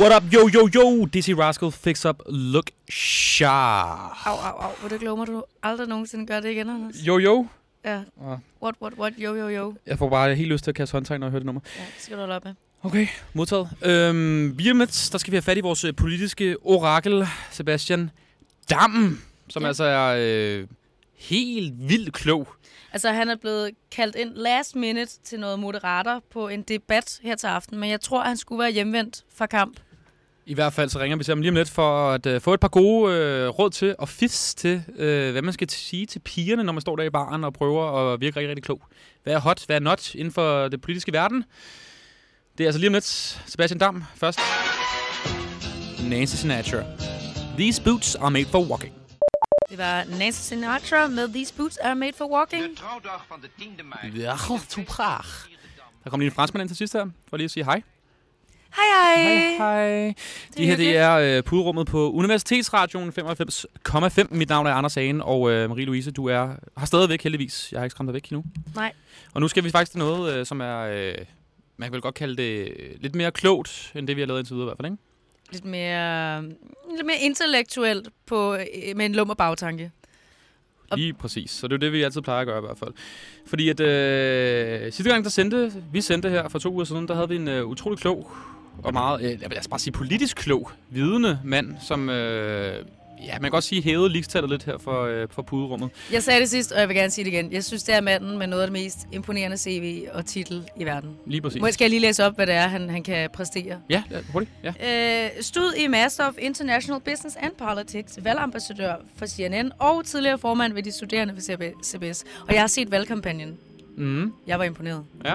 [SPEAKER 4] What up, yo, yo, yo? Dizzy Rascal, fix up, look sharp.
[SPEAKER 3] Au, au, au. Vil du glemme, at du aldrig nogensinde gør det igen, Anders?
[SPEAKER 4] Jo, jo.
[SPEAKER 3] Ja.
[SPEAKER 4] Ah.
[SPEAKER 3] What, what, what? Jo, jo, jo.
[SPEAKER 4] Jeg får bare helt lyst til at kaste håndtegn, når jeg hører det nummer.
[SPEAKER 3] Ja, det skal du holde op med.
[SPEAKER 4] Okay, modtaget. Øhm, lige om lidt, der skal vi have fat i vores øh, politiske orakel, Sebastian Dam, som ja. Altså er øh, helt vildt klog.
[SPEAKER 3] Altså, han er blevet kaldt ind last minute til noget moderator på en debat her til aften, men jeg tror, han skulle være hjemvendt fra kamp.
[SPEAKER 4] I hvert fald så ringer vi til ham lige om lidt for at øh, få et par gode øh, råd til og fis til, øh, hvad man skal sige til pigerne, når man står der i baren og prøver at virke rigtig, rigtig klog. Hvad er hot, hvad er not inden for det politiske verden? Det er altså lige om lidt Sebastian Dam først. Nancy Sinatra. These boots are made for walking.
[SPEAKER 3] Det var Nancy Sinatra med These Boots Are Made For Walking.
[SPEAKER 4] Ja, tu prach. Der kom lige en franskmand ind til sidst her, for lige at sige hej.
[SPEAKER 3] Hej, hej.
[SPEAKER 4] Hej. Det her det er øh, puderummet på Universitetsradioen 95,5. Mit navn er Anders Hagen, og øh, Marie-Louise, du er har stadigvæk heldigvis. Jeg har ikke skræmt dig væk endnu.
[SPEAKER 3] Nej.
[SPEAKER 4] Og nu skal vi faktisk til noget, øh, som er, øh, man kan vel godt kalde det lidt mere klogt, end det vi har lavet indtil videre i hvert fald, ikke?
[SPEAKER 3] Lidt mere, lidt mere intellektuelt på, øh, med en lummer bagtanke.
[SPEAKER 4] Lige præcis. Så det er det, vi altid plejer at gøre i hvert fald. Fordi at øh, sidste gang, der sendte, vi sendte her for to uger siden, der havde vi en øh, utrolig klog og meget, øh, lad os bare sige politisk klog, vidende mand, som, øh, ja, man kan godt sige, hævede ligestallet lidt her for, øh, for puderummet.
[SPEAKER 3] Jeg sagde det sidst, og jeg vil gerne sige det igen. Jeg synes, det er manden med noget af det mest imponerende CV og titel i verden.
[SPEAKER 4] Lige præcis.
[SPEAKER 3] Må, skal jeg lige læse op, hvad det er, han, han kan præstere?
[SPEAKER 4] Ja, ja hurtigt. Ja.
[SPEAKER 3] Øh, stud i Master of International Business and Politics, valgambassadør for CNN og tidligere formand ved de studerende ved CB- CBS. Og jeg har set valgkampagnen.
[SPEAKER 4] Mm.
[SPEAKER 3] Jeg var imponeret.
[SPEAKER 4] Ja.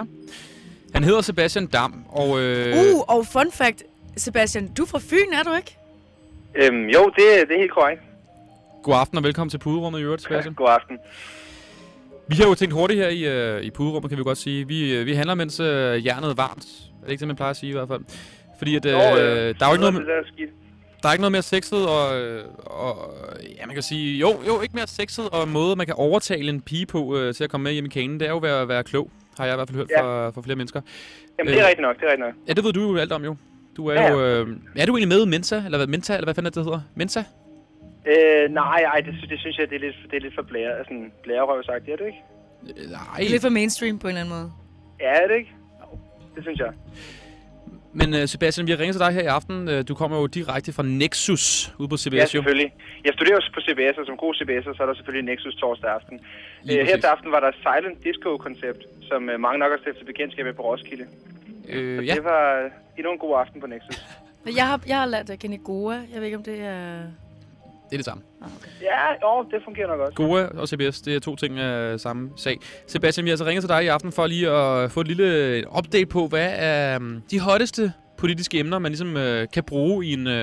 [SPEAKER 4] Han hedder Sebastian Dam, og... Øh,
[SPEAKER 3] Uh, og fun fact. Sebastian, du er fra Fyn, er du ikke?
[SPEAKER 9] Øhm, jo, det, det er helt korrekt.
[SPEAKER 4] God aften og velkommen til puderummet i øvrigt, Sebastian.
[SPEAKER 9] God aften.
[SPEAKER 4] Vi har jo tænkt hurtigt her i, øh, i puderummet, kan vi godt sige. Vi, øh, vi handler, mens øh, jernet er varmt. Er det ikke det, man plejer at sige i hvert fald? Fordi at, øh,
[SPEAKER 9] Nå, øh,
[SPEAKER 4] der er jo ikke noget, med-
[SPEAKER 9] der er skidt.
[SPEAKER 4] der er ikke noget mere sexet og, øh, og... Ja, man kan sige... Jo, jo, ikke mere sexet og måde, man kan overtale en pige på øh, til at komme med hjem i kanen. Det er jo ved at være klog, har jeg i hvert fald hørt
[SPEAKER 9] Ja.
[SPEAKER 4] fra, fra flere mennesker.
[SPEAKER 9] Jamen, det er rigtigt nok, det er rigtigt nok.
[SPEAKER 4] Ja, det ved du jo alt om jo. Du er
[SPEAKER 9] Ja,
[SPEAKER 4] jo... Øh, er du egentlig med i Mensa? Eller hvad, Mensa, eller hvad fanden er det, hedder? Mensa?
[SPEAKER 9] Øh, nej, ej, det, det synes jeg, det er lidt, det er lidt for blære, sådan blærerøv sagt, er det ikke?
[SPEAKER 4] Nej.
[SPEAKER 3] Det er lidt for mainstream på en eller anden måde.
[SPEAKER 9] Ja, er det ikke? Det synes jeg.
[SPEAKER 4] Men øh, Sebastian, vi har ringet til dig her i aften. Øh, Du kommer jo direkte fra Nexus ude på CBS.
[SPEAKER 9] Ja, selvfølgelig. Jeg studerer jo på CBS, og som god CBS'er, så er der selvfølgelig Nexus torsdag aften. Øh, her til aften var der Silent Disco-koncept, som øh, mange nok har stiftet bekendtskab med på Roskilde.
[SPEAKER 4] Øh,
[SPEAKER 9] Så
[SPEAKER 4] ja.
[SPEAKER 9] det var øh, endnu en god aften på Nexus.
[SPEAKER 3] Men jeg har, jeg har lært at kende Goa. Jeg ved ikke, om det er...
[SPEAKER 4] Det er det samme.
[SPEAKER 9] Ja, jo, det fungerer nok også.
[SPEAKER 4] Goa og CBS, det er to ting af samme sag. Sebastian, vi har altså ringet til dig i aften for lige at få et lille update på, hvad er um, de hotteste politiske emner, man ligesom uh, kan bruge i en, uh,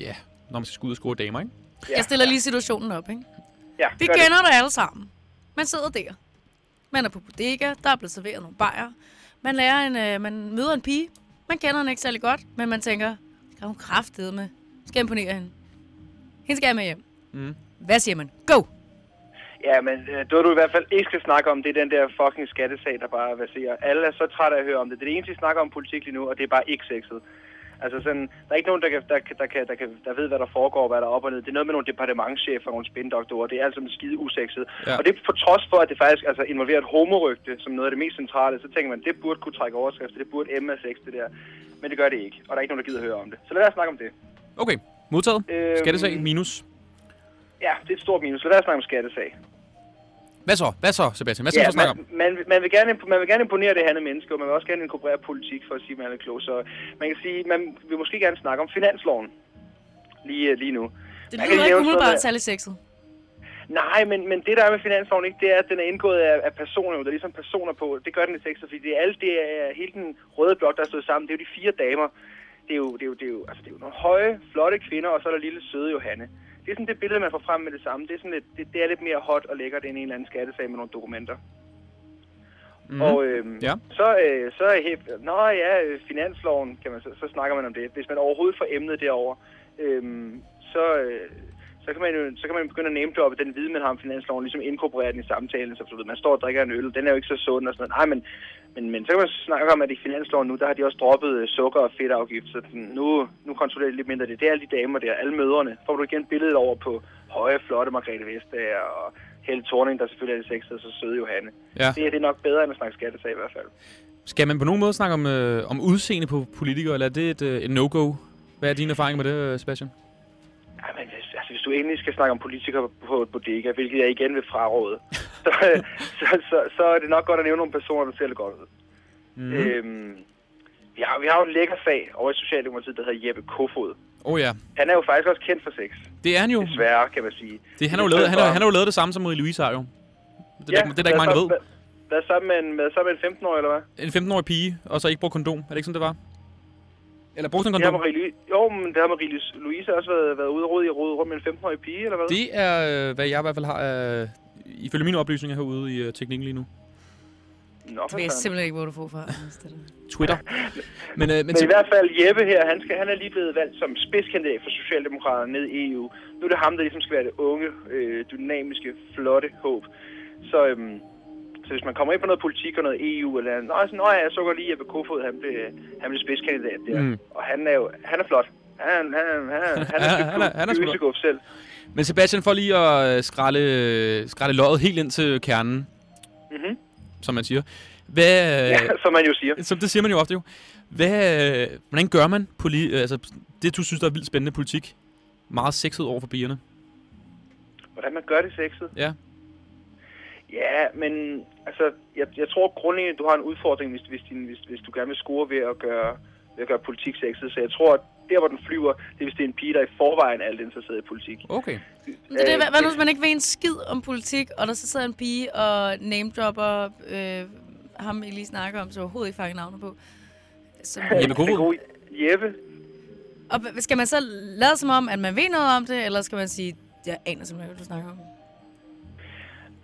[SPEAKER 4] ja, når man skal ud og score damer, ikke?
[SPEAKER 3] Jeg stiller lige situationen op, ikke?
[SPEAKER 9] Ja,
[SPEAKER 3] Vi
[SPEAKER 9] det.
[SPEAKER 3] kender det alle sammen. Man sidder der. Man er på bodega, der er blevet serveret nogle bajer. Man lærer en, øh, man møder en pige. Man kender hende ikke særlig godt, men man tænker, skal hun kraftede med? Skal jeg imponere hende? Hende skal jeg med hjem.
[SPEAKER 4] Mm.
[SPEAKER 3] Hvad siger man? Go!
[SPEAKER 9] Ja, men øh, det du i hvert fald ikke skal snakke om, det er den der fucking skattesag, der bare verserer. Alle er så trætte af at høre om det. Det er det eneste, vi snakker om politik lige nu, og det er bare ikke sexet. Altså sådan, der er ikke nogen, der, kan, der, der, kan, der, kan, der ved, hvad der foregår, hvad der er op og ned. Det er noget med nogle departementchefer og nogle spindoktorer. Det er alt sammen skide usexet.
[SPEAKER 4] Ja.
[SPEAKER 9] Og det er på trods for, at det faktisk altså, involverer et homorygte som noget af det mest centrale. Så tænker man, det burde kunne trække overskrifter. Det burde sex, det der. Men det gør det ikke. Og der er ikke nogen, der gider høre om det. Så lad os snakke om det.
[SPEAKER 4] Okay, modtaget.
[SPEAKER 9] Øhm,
[SPEAKER 4] Skattesag minus.
[SPEAKER 9] Ja, det er et stort minus. Så lad os snakke om skattesag.
[SPEAKER 4] Hvad så? Hvad så, Sebastian? Hvad skal ja, vi så snakke om?
[SPEAKER 9] man, man, man, vil gerne, man vil gerne imponere det andet menneske, og man vil også gerne inkorporere politik for at sige, at man er klog. Så man kan sige, man vil måske gerne snakke om finansloven lige, øh, lige nu.
[SPEAKER 3] Det
[SPEAKER 9] Man
[SPEAKER 3] lyder ikke umiddelbart
[SPEAKER 9] noget-
[SPEAKER 3] særlig sexet.
[SPEAKER 9] Nej, men, men det der er med finansloven, ikke, det er, at den er indgået af, af personer, der er ligesom personer på. Det gør den i sexet, fordi det er alt det er hele den røde blok, der er stået sammen. Det er jo de fire damer. Det er jo, det er jo, det er jo, altså, det er jo nogle høje, flotte kvinder, og så er der lille søde Johanne. Det er sådan det billede, man får frem med det samme. Det er, sådan lidt, det, det er lidt mere hot og lækkert end en eller anden skattesag med nogle dokumenter.
[SPEAKER 4] Mhm.
[SPEAKER 9] Og øhm,
[SPEAKER 4] Ja.
[SPEAKER 9] så, øh, så er helt... Nå ja, øh, finansloven, kan man, så, så snakker man om det. Hvis man overhovedet får emnet derover, øhm, så, øh, så, kan man jo, så kan man begynde at name den viden, man har om finansloven, ligesom inkorporere den i samtalen. Så du ved, man står og drikker en øl, den er jo ikke så sund og sådan noget. Nej, men, men, men så kan man snakke om, at i finansloven nu, der har de også droppet øh, sukker- og fedtafgift. Så den, nu, nu kontrollerer de lidt mindre det. Det er alle de damer der, alle møderne. Får du igen billedet over på høje, flotte Margrethe Vestager og Helle Thorning, der selvfølgelig er det sexede, og så søde Johanne.
[SPEAKER 4] Ja.
[SPEAKER 9] Det, er- det er nok bedre end at snakke skattesag i hvert fald.
[SPEAKER 4] Skal man på nogen måde snakke om, øh, om udseende på politikere, eller er det et, øh, et no-go? Hvad er dine erfaringer med det, øh, Sebastian?
[SPEAKER 9] Ja, men hvis, altså, hvis du endelig skal snakke om politikere på et bodega, hvilket jeg igen vil fraråde, så, så, så, så er det nok godt at nævne nogle personer, der ser lidt godt ud. Mm. Øhm, vi, har, vi har jo en lækker sag over i Socialdemokratiet, der hedder Jeppe Kofod.
[SPEAKER 4] Oh ja.
[SPEAKER 9] Han er jo faktisk også kendt for sex.
[SPEAKER 4] Det er han jo.
[SPEAKER 9] Desværre, kan man sige.
[SPEAKER 4] Det, han, har jo lavet, han, har, han har jo lavet det samme, som Marie Louise har jo. Det, er, ja, det er der ikke mange, der ved.
[SPEAKER 9] Hvad sammen med en, hvad, sammen med en 15-årig, eller hvad?
[SPEAKER 4] En 15-årig pige, og så ikke brugt kondom. Er det ikke sådan, det var? Eller brugte
[SPEAKER 9] Det har
[SPEAKER 4] kondom?
[SPEAKER 9] Marie, Louise- jo, men det har Marie Louise- Louise også været, været ude og rode i rode rundt med en 15-årig pige, eller hvad?
[SPEAKER 4] Det er, øh, hvad jeg i hvert fald har, øh, ifølge mine oplysninger herude i øh, teknikken lige nu.
[SPEAKER 9] Nå,
[SPEAKER 3] Det ved jeg simpelthen ikke, hvor du får fra.
[SPEAKER 4] Twitter. Men, øh, men,
[SPEAKER 9] Men i hvert fald Jeppe her, han, skal, han er lige blevet valgt som spidskandidat for Socialdemokraterne ned i EU. Nu er det ham, der ligesom skal være det unge, øh, dynamiske, flotte håb. Så, øhm, så hvis man kommer ind på noget politik og noget EU, eller Nå, så, Nå ja, jeg så godt lige Jeppe Kofod, han blev, han blev spidskandidat der.
[SPEAKER 4] Mm.
[SPEAKER 9] Og han er jo han er flot. Han, han, han, han, er,
[SPEAKER 4] han er- han er sgu
[SPEAKER 9] selv.
[SPEAKER 4] men Sebastian, for lige at øh, skralde, skralde løjet helt ind til kernen,
[SPEAKER 9] Mhm.
[SPEAKER 4] som man siger. Hvad, øh,
[SPEAKER 9] Ja, som man jo siger.
[SPEAKER 4] Som det siger man jo ofte jo. Hvad, øh, hvordan gør man poli- altså, det, du synes, der er vildt spændende politik? Meget sexet over for pigerne.
[SPEAKER 9] Hvordan man gør det sexet?
[SPEAKER 4] Ja.
[SPEAKER 9] Ja, men altså, jeg, jeg tror grundlæggende, du har en udfordring, hvis, hvis, din, hvis, hvis du gerne vil score ved at gøre, ved at gøre politik sexet. Så jeg tror, at der, hvor den flyver, det er, hvis det er en pige, der i forvejen er alt interesseret i politik.
[SPEAKER 4] Okay.
[SPEAKER 3] Men det er det, hvad, hvad nu, hvis man ikke ved en skid om politik, og der så sidder en pige og namedropper øh, ham, I lige snakker om, så overhovedet ikke fange navnet på. Som,
[SPEAKER 4] Jeppe Kofod.
[SPEAKER 9] Jeppe.
[SPEAKER 3] Og skal man så lade som om, at man ved noget om det, eller skal man sige, jeg aner simpelthen, hvad du snakker om?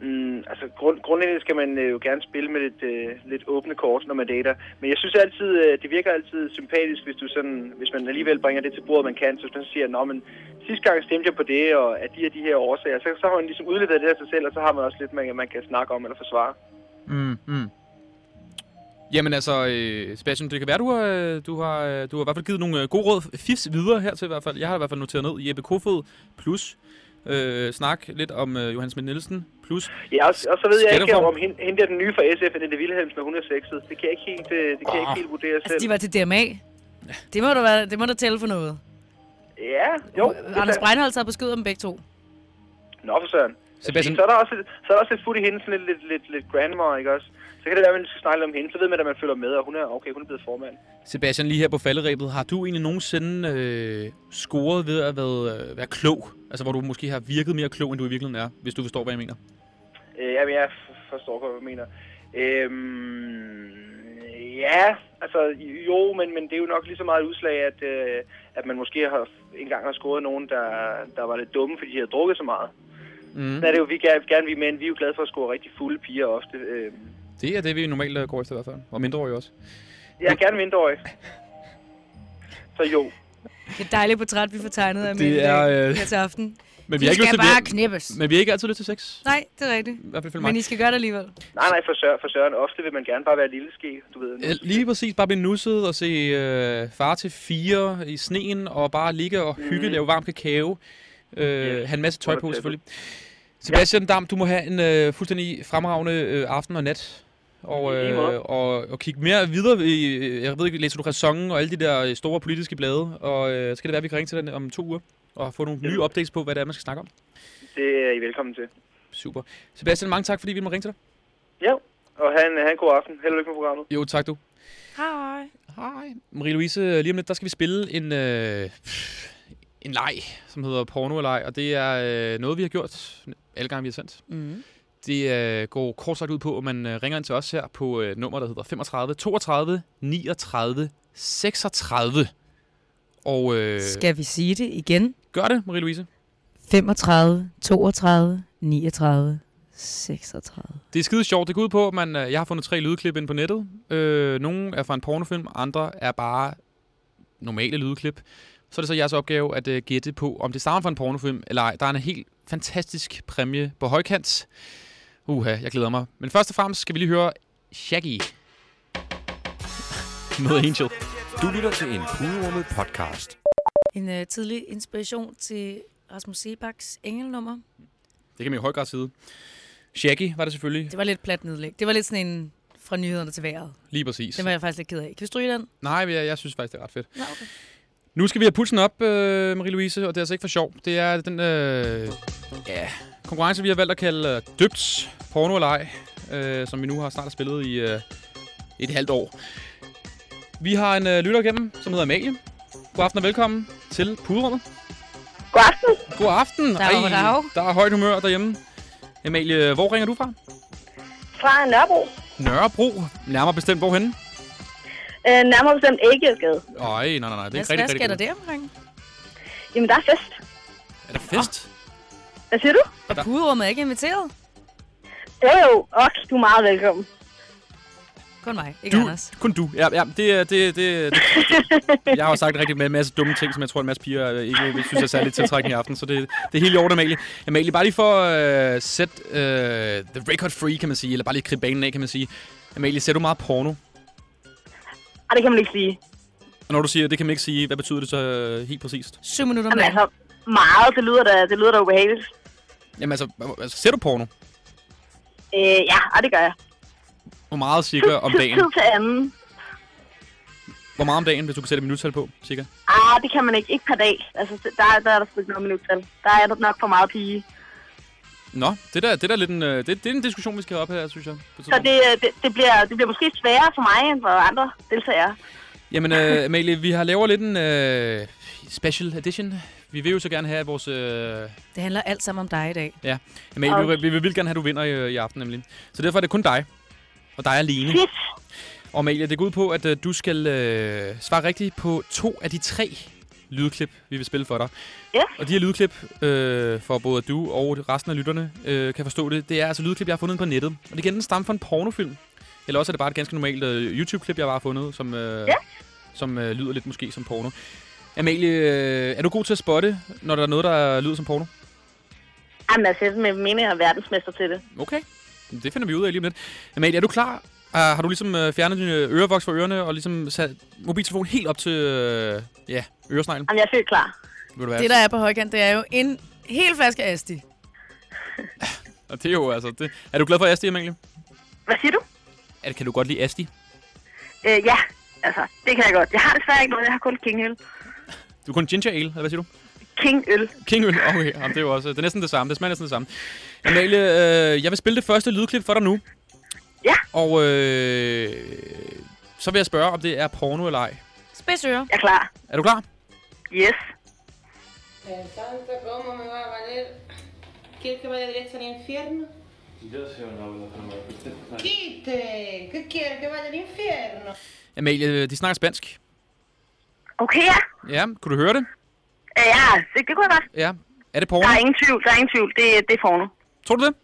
[SPEAKER 9] Mm, altså, grund, grundlæggende skal man øh, jo gerne spille med lidt, øh, lidt åbne kort, når man dater. Men jeg synes altid, øh, det virker altid sympatisk, hvis du sådan, hvis man alligevel bringer det til bordet, man kan. Så hvis man siger, at men sidste gang stemte jeg på det, og at de er de her årsager, så, så har man ligesom udleveret det af sig selv, og så har man også lidt, man, man kan snakke om eller forsvare.
[SPEAKER 4] Mm, mm. Jamen altså, øh, Sebastian, det kan være, du har, øh, du har, øh, du har i hvert fald givet nogle øh, gode råd, fifs videre her til i hvert fald. Jeg har i hvert fald noteret ned, Jeppe Kofod plus øh, snak lidt om øh, Johannes Schmidt Nielsen plus
[SPEAKER 9] Ja, og, og så ved jeg ikke, om hende, hende der den nye fra SF, Annette Wilhelmsen, når hun er sexet. Det kan jeg ikke helt, øh, det kan jeg ikke helt vurdere selv.
[SPEAKER 3] Altså, de var til DMA. Det må da, være, det må da tælle for noget.
[SPEAKER 9] Ja, jo. det
[SPEAKER 3] Anders
[SPEAKER 9] er-
[SPEAKER 3] Breinholt har besked om begge to.
[SPEAKER 9] Nå for søren.
[SPEAKER 4] Sebastian-
[SPEAKER 9] Så er der også, så er der også lidt fod i hende, sådan lidt, lidt, lidt, lidt grandma, ikke også? Så kan det være, at man skal snakke lidt om hende. Så ved man, at man følger med, og hun er, okay, hun er blevet formand.
[SPEAKER 4] Sebastian, lige her på falderæbet, har du egentlig nogensinde øh, scoret ved at være, øh, være klog? Altså, hvor du måske har virket mere klog, end du i virkeligheden er, hvis du forstår, hvad jeg mener.
[SPEAKER 9] Øh, jamen, jeg forstår godt, hvad du mener. Øhm, ja, altså, jo, men, men det er jo nok lige så meget et udslag, at, øh, at man måske har engang har scoret nogen, der, der var lidt dumme, fordi de havde drukket så meget.
[SPEAKER 4] Mm.
[SPEAKER 9] Sådan er det jo, vi gerne, gerne vi mænd, vi er jo glade for at score rigtig fulde piger ofte. Øhm,
[SPEAKER 4] Det er det, vi normalt øh, går efter i hvert fald. Og mindreårige også.
[SPEAKER 9] jeg er gerne mindreårig. Så jo.
[SPEAKER 3] Det er et dejligt portræt, vi får tegnet af
[SPEAKER 4] Det er,
[SPEAKER 3] øh, her til aften.
[SPEAKER 4] Men vi har ikke
[SPEAKER 3] skal
[SPEAKER 4] til,
[SPEAKER 3] bare
[SPEAKER 4] vi,
[SPEAKER 3] knippes.
[SPEAKER 4] Men vi har ikke altid lyst til sex.
[SPEAKER 3] Nej, det er rigtigt.
[SPEAKER 4] I hvert fald for
[SPEAKER 3] Men. I skal gøre det alligevel.
[SPEAKER 9] Nej, nej, for, sør, for søren. Ofte vil man gerne bare være lille ske, du ved.
[SPEAKER 4] Ja, Lige præcis, bare blive nusset og se øh, far til fire i sneen, og bare ligge og hygge,
[SPEAKER 9] Mhm.
[SPEAKER 4] lave varm kakao. Øh,
[SPEAKER 9] Yes.
[SPEAKER 4] have en masse tøj på, selvfølgelig. Sebastian Dam, du må have en øh, fuldstændig fremragende øh, aften og nat. Og, øh, og, og kigge mere videre i, øh, jeg ved ikke, læser du ræson og alle de der øh, store politiske blade, og øh, skal det være, at vi kan ringe til den om to uger, og få nogle nye updates på, hvad det er, man skal snakke om.
[SPEAKER 9] Det er I velkommen til.
[SPEAKER 4] Super. Sebastian, mange tak, fordi vi må ringe til dig.
[SPEAKER 9] Ja, og han, han god aften. Held og lykke med programmet.
[SPEAKER 4] Jo, tak du.
[SPEAKER 3] Hej.
[SPEAKER 4] Hej. Marie-Louise, lige om lidt, der skal vi spille en, øh, en leg, som hedder porno leg, og det er øh, noget, vi har gjort alle gange, vi har sendt.
[SPEAKER 3] Mm.
[SPEAKER 4] Det øh, går kort sagt ud på, at man øh, ringer ind til os her på øh, nummer, der hedder 35 32 39 36. Og øh,
[SPEAKER 3] Skal vi sige det igen?
[SPEAKER 4] gør det, Marie-Louise.
[SPEAKER 3] 35, 32, 39, 36.
[SPEAKER 4] Det er skide sjovt. Det går ud på, at man, øh, jeg har fundet tre lydklip ind på nettet. Øh, nogle er fra en pornofilm, andre er bare normale lydklip. Så er det så jeres opgave at øh, gætte på, om det stammer fra en pornofilm eller ej. Der er en helt fantastisk præmie på højkant. Uha, jeg glæder mig. Men først og fremmest skal vi lige høre Shaggy med Angel.
[SPEAKER 1] Du lytter til en puderummet podcast.
[SPEAKER 3] En uh, tidlig inspiration til Rasmus Sebaks engelnummer.
[SPEAKER 4] Det kan man i høj grad sige. Shaggy var det selvfølgelig.
[SPEAKER 3] Det var lidt plat nedlæg. Det var lidt sådan en fra nyhederne til vejret.
[SPEAKER 4] Lige præcis.
[SPEAKER 3] Det var jeg faktisk lidt ked af. Kan vi stryge den?
[SPEAKER 4] Nej, jeg, jeg synes faktisk, det er ret fedt.
[SPEAKER 3] Ja, okay.
[SPEAKER 4] Nu skal vi have pulsen op, øh, Marie-Louise, og det er altså ikke for sjov. Det er den øh, ja, konkurrence, vi har valgt at kalde øh, døbt porno eller ej, øh, som vi nu har snart spillet i øh, et halvt år. Vi har en øh, lytter igennem, som hedder Amalie. God aften og velkommen til Puderummet.
[SPEAKER 14] God aften.
[SPEAKER 4] God aften.
[SPEAKER 14] Dag, dag.
[SPEAKER 4] der er højt humør derhjemme. Amalie, hvor ringer du fra?
[SPEAKER 14] Fra Nørrebro.
[SPEAKER 4] Nørrebro. Nærmere bestemt hvorhenne?
[SPEAKER 14] Øh, nærmere bestemt Ægelsgade.
[SPEAKER 4] Ej, nej, nej, nej. Det er
[SPEAKER 3] Hvad,
[SPEAKER 4] ikke
[SPEAKER 3] hvad
[SPEAKER 4] rigtig,
[SPEAKER 3] sker der
[SPEAKER 4] rigtig
[SPEAKER 3] der omkring?
[SPEAKER 14] Jamen, der er fest.
[SPEAKER 4] Er der fest?
[SPEAKER 14] Hvad siger du?
[SPEAKER 3] Og puderummet er ikke inviteret?
[SPEAKER 14] Jo, jo. Og du er meget velkommen.
[SPEAKER 3] Kun mig, ikke
[SPEAKER 4] Du,
[SPEAKER 3] Anders.
[SPEAKER 4] kun du. Ja, ja det, er- det, det, det, det, Jeg har jo sagt rigtig med en masse dumme ting, som jeg tror, en masse piger øh, ikke vil synes er særligt tiltrækkende i aften. Så det, det er helt i orden, Amalie. Amalie, bare lige for at uh, sætte uh, the record free, kan man sige. Eller bare lige kribe banen af, kan man sige. Amalie, ser du meget porno?
[SPEAKER 14] Ej, det kan man ikke sige.
[SPEAKER 4] Og når du siger, det kan man ikke sige, hvad betyder det så øh, helt præcist?
[SPEAKER 3] 7 minutter
[SPEAKER 14] Jamen, altså, meget. Det lyder da, det lyder da ubehageligt.
[SPEAKER 4] Jamen altså, altså, ser du porno?
[SPEAKER 14] Øh, ja, ej, det gør jeg.
[SPEAKER 4] Hvor meget cirka om dagen?
[SPEAKER 14] tid til anden.
[SPEAKER 4] Hvor meget om dagen, hvis du kan sætte et minuttal på, cirka?
[SPEAKER 14] Ah, det kan man ikke. Ikke per dag. Altså, der, der er der sgu ikke noget minut til. Der er nok for meget pige.
[SPEAKER 4] Nå, det der, det der er lidt en, øh, det, det er en diskussion, vi skal have op her, synes jeg.
[SPEAKER 14] Så det, øh, det, det, bliver, det bliver måske sværere for mig end for andre deltagere.
[SPEAKER 4] Jamen, øh, Amalie, vi har lavet lidt en øh, special edition. Vi vil jo så gerne have vores... Øh,
[SPEAKER 3] Det handler alt sammen om dig i dag.
[SPEAKER 4] ja, Amalie, okay. vi, vi, vi vil gerne have, at du vinder i, i aften, nemlig. Så derfor er det kun dig. Og dig alene.
[SPEAKER 14] Fedt.
[SPEAKER 4] Og Amalie, det går ud på, at øh, du skal øh, svare rigtigt på to af de tre lydklip, vi vil spille for dig.
[SPEAKER 14] Ja.
[SPEAKER 4] Og de her lydklip, øh, for både at du og resten af lytterne øh, kan forstå det, det er altså lydklip, jeg har fundet på nettet. Og det kan enten stamme fra en pornofilm, eller også er det bare et ganske normalt øh, YouTube-klip, jeg bare har fundet, som, øh,
[SPEAKER 14] Ja.
[SPEAKER 4] som øh, lyder lidt måske som porno. Amalie, øh, er du god til at spotte, når der er noget, der lyder som porno?
[SPEAKER 14] Jamen, altså, jeg mener, jeg er verdensmester til det.
[SPEAKER 4] Okay. Det finder vi ud af lige om lidt. Amalie, er du klar? Uh, har du ligesom uh, fjernet dine ørevoks fra ørerne og ligesom sat mobiltelefonen helt op til uh, ja, øresneglen?
[SPEAKER 14] Jamen, jeg er helt klar.
[SPEAKER 4] Vil du være?
[SPEAKER 3] Det, der er på højkant, det er jo en hel flaske Asti.
[SPEAKER 4] Og det er jo altså... Det. Er du glad for Asti, Amalie?
[SPEAKER 14] Hvad siger du?
[SPEAKER 4] Er det, kan du godt lide Asti?
[SPEAKER 14] Øh, ja, altså, det kan jeg godt. Jeg har desværre ikke noget. Jeg har kun King-øl.
[SPEAKER 4] Du er kun ginger ale, eller hvad siger du?
[SPEAKER 14] King-øl.
[SPEAKER 4] Kingøl, okay. Jamen, det er jo også... Det er næsten det samme. Det smager næsten det samme. Amalie, øh, jeg vil spille det første lydklip for dig nu.
[SPEAKER 14] Ja.
[SPEAKER 4] Og øh, så vil jeg spørge, om det er porno eller ej.
[SPEAKER 3] Spidsøre.
[SPEAKER 14] Jeg er klar.
[SPEAKER 4] Er du klar?
[SPEAKER 14] Yes.
[SPEAKER 15] Santa, ¿cómo me va a valer? ¿Quieres que vaya directo al infierno?
[SPEAKER 16] Yo soy una abuela, pero me.
[SPEAKER 15] ¡Quite! ¿Qué quieres? ¿Que vaya al infierno?
[SPEAKER 4] Amalie, de snakker spansk.
[SPEAKER 14] Okay, ja.
[SPEAKER 4] Ja, kunne du høre det?
[SPEAKER 14] Øh, ja, det, det kunne jeg godt.
[SPEAKER 4] Ja. Er det porno?
[SPEAKER 14] Der er ingen tvivl. Der er ingen tvivl. Det, det er porno.
[SPEAKER 4] Tror du det?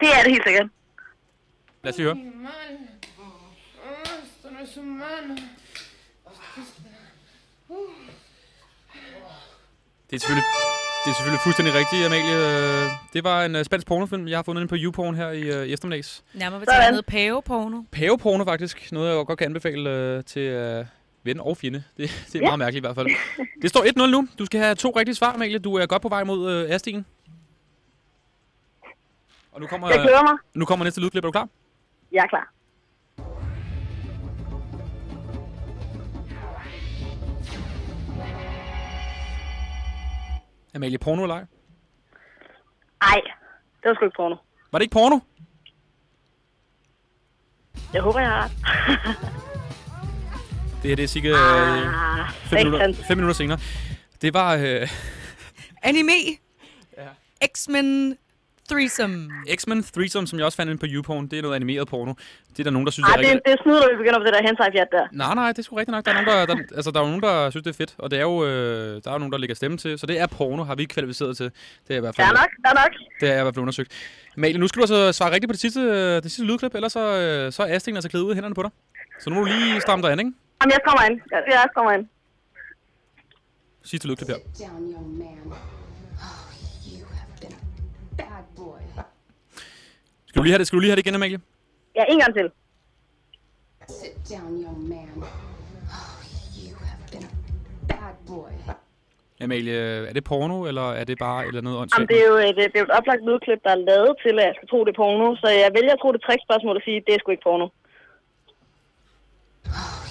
[SPEAKER 14] Det er det helt sikkert.
[SPEAKER 4] Lad os lige høre. Det er selvfølgelig, det er selvfølgelig fuldstændig rigtigt, Amalie. Øh, Det var en uh, spansk pornofilm, jeg har fundet den på YouPorn her i, uh, i eftermiddags.
[SPEAKER 3] Nærmere betegnet paveporno.
[SPEAKER 4] Paveporno faktisk. Noget, jeg godt kan anbefale til uh, ven og fjende. Det, det er
[SPEAKER 3] Ja.
[SPEAKER 4] meget mærkeligt i hvert fald. Det står 1-0 nu. Du skal have to rigtige svar, Amalie. Du er godt på vej mod uh, Astien. Og nu kommer,
[SPEAKER 14] Jeg glæder mig.
[SPEAKER 4] Nu kommer næste lydklip. Er du klar?
[SPEAKER 14] Jeg er klar.
[SPEAKER 4] Amalie, porno eller ej?
[SPEAKER 14] Ej, det var sgu ikke porno.
[SPEAKER 4] Var det ikke porno?
[SPEAKER 14] Jeg håber, jeg har ret.
[SPEAKER 4] Det her det er cirka
[SPEAKER 14] Ah,
[SPEAKER 4] øh, fem, minutter, fem minutter senere. Det var øh,
[SPEAKER 3] Anime. Ja. X-Men Threesome.
[SPEAKER 4] X-Men Threesome, som jeg også fandt ind på YouPorn. Det er noget animeret porno. Det er der nogen, der synes
[SPEAKER 14] Ej,
[SPEAKER 4] er
[SPEAKER 14] det,
[SPEAKER 4] rigtig...
[SPEAKER 14] det snyder, når vi begynder på det der hentai der.
[SPEAKER 4] Nej, nej, det er sgu rigtigt nok. Der er, nogen, der, der, altså, der er jo nogen, der synes, det er fedt. Og det er jo, øh, der er jo nogen, der lægger stemme til. Så det er porno, har vi ikke kvalificeret til. Det er i hvert fald,
[SPEAKER 14] Der er nok, der er nok.
[SPEAKER 4] Det er i hvert fald undersøgt. Malie, nu skal du altså svare rigtigt på det sidste, øh, det sidste lydklip, ellers så, øh, så er Asting altså klædet ud i hænderne på dig. Så nu må du lige stramme dig an, ikke?
[SPEAKER 14] Jamen, jeg kommer ind. Jeg, jeg kommer ind.
[SPEAKER 4] Her.
[SPEAKER 17] down, young man. Oh, you have been a bad boy.
[SPEAKER 4] Skal du lige have det, skal du lige have det igen, Amalie?
[SPEAKER 14] Ja, en gang til.
[SPEAKER 17] Sit down, young man. Oh, you have been a bad boy.
[SPEAKER 4] Amalie, er det porno, eller er det bare eller noget
[SPEAKER 14] Jamen,
[SPEAKER 4] åndssvagt?
[SPEAKER 14] det er jo et, det er jo et oplagt lydklip, der er lavet til, at jeg skal tro, det er porno. Så jeg vælger at tro, det er trickspørgsmål og sige, det er sgu ikke porno.
[SPEAKER 17] You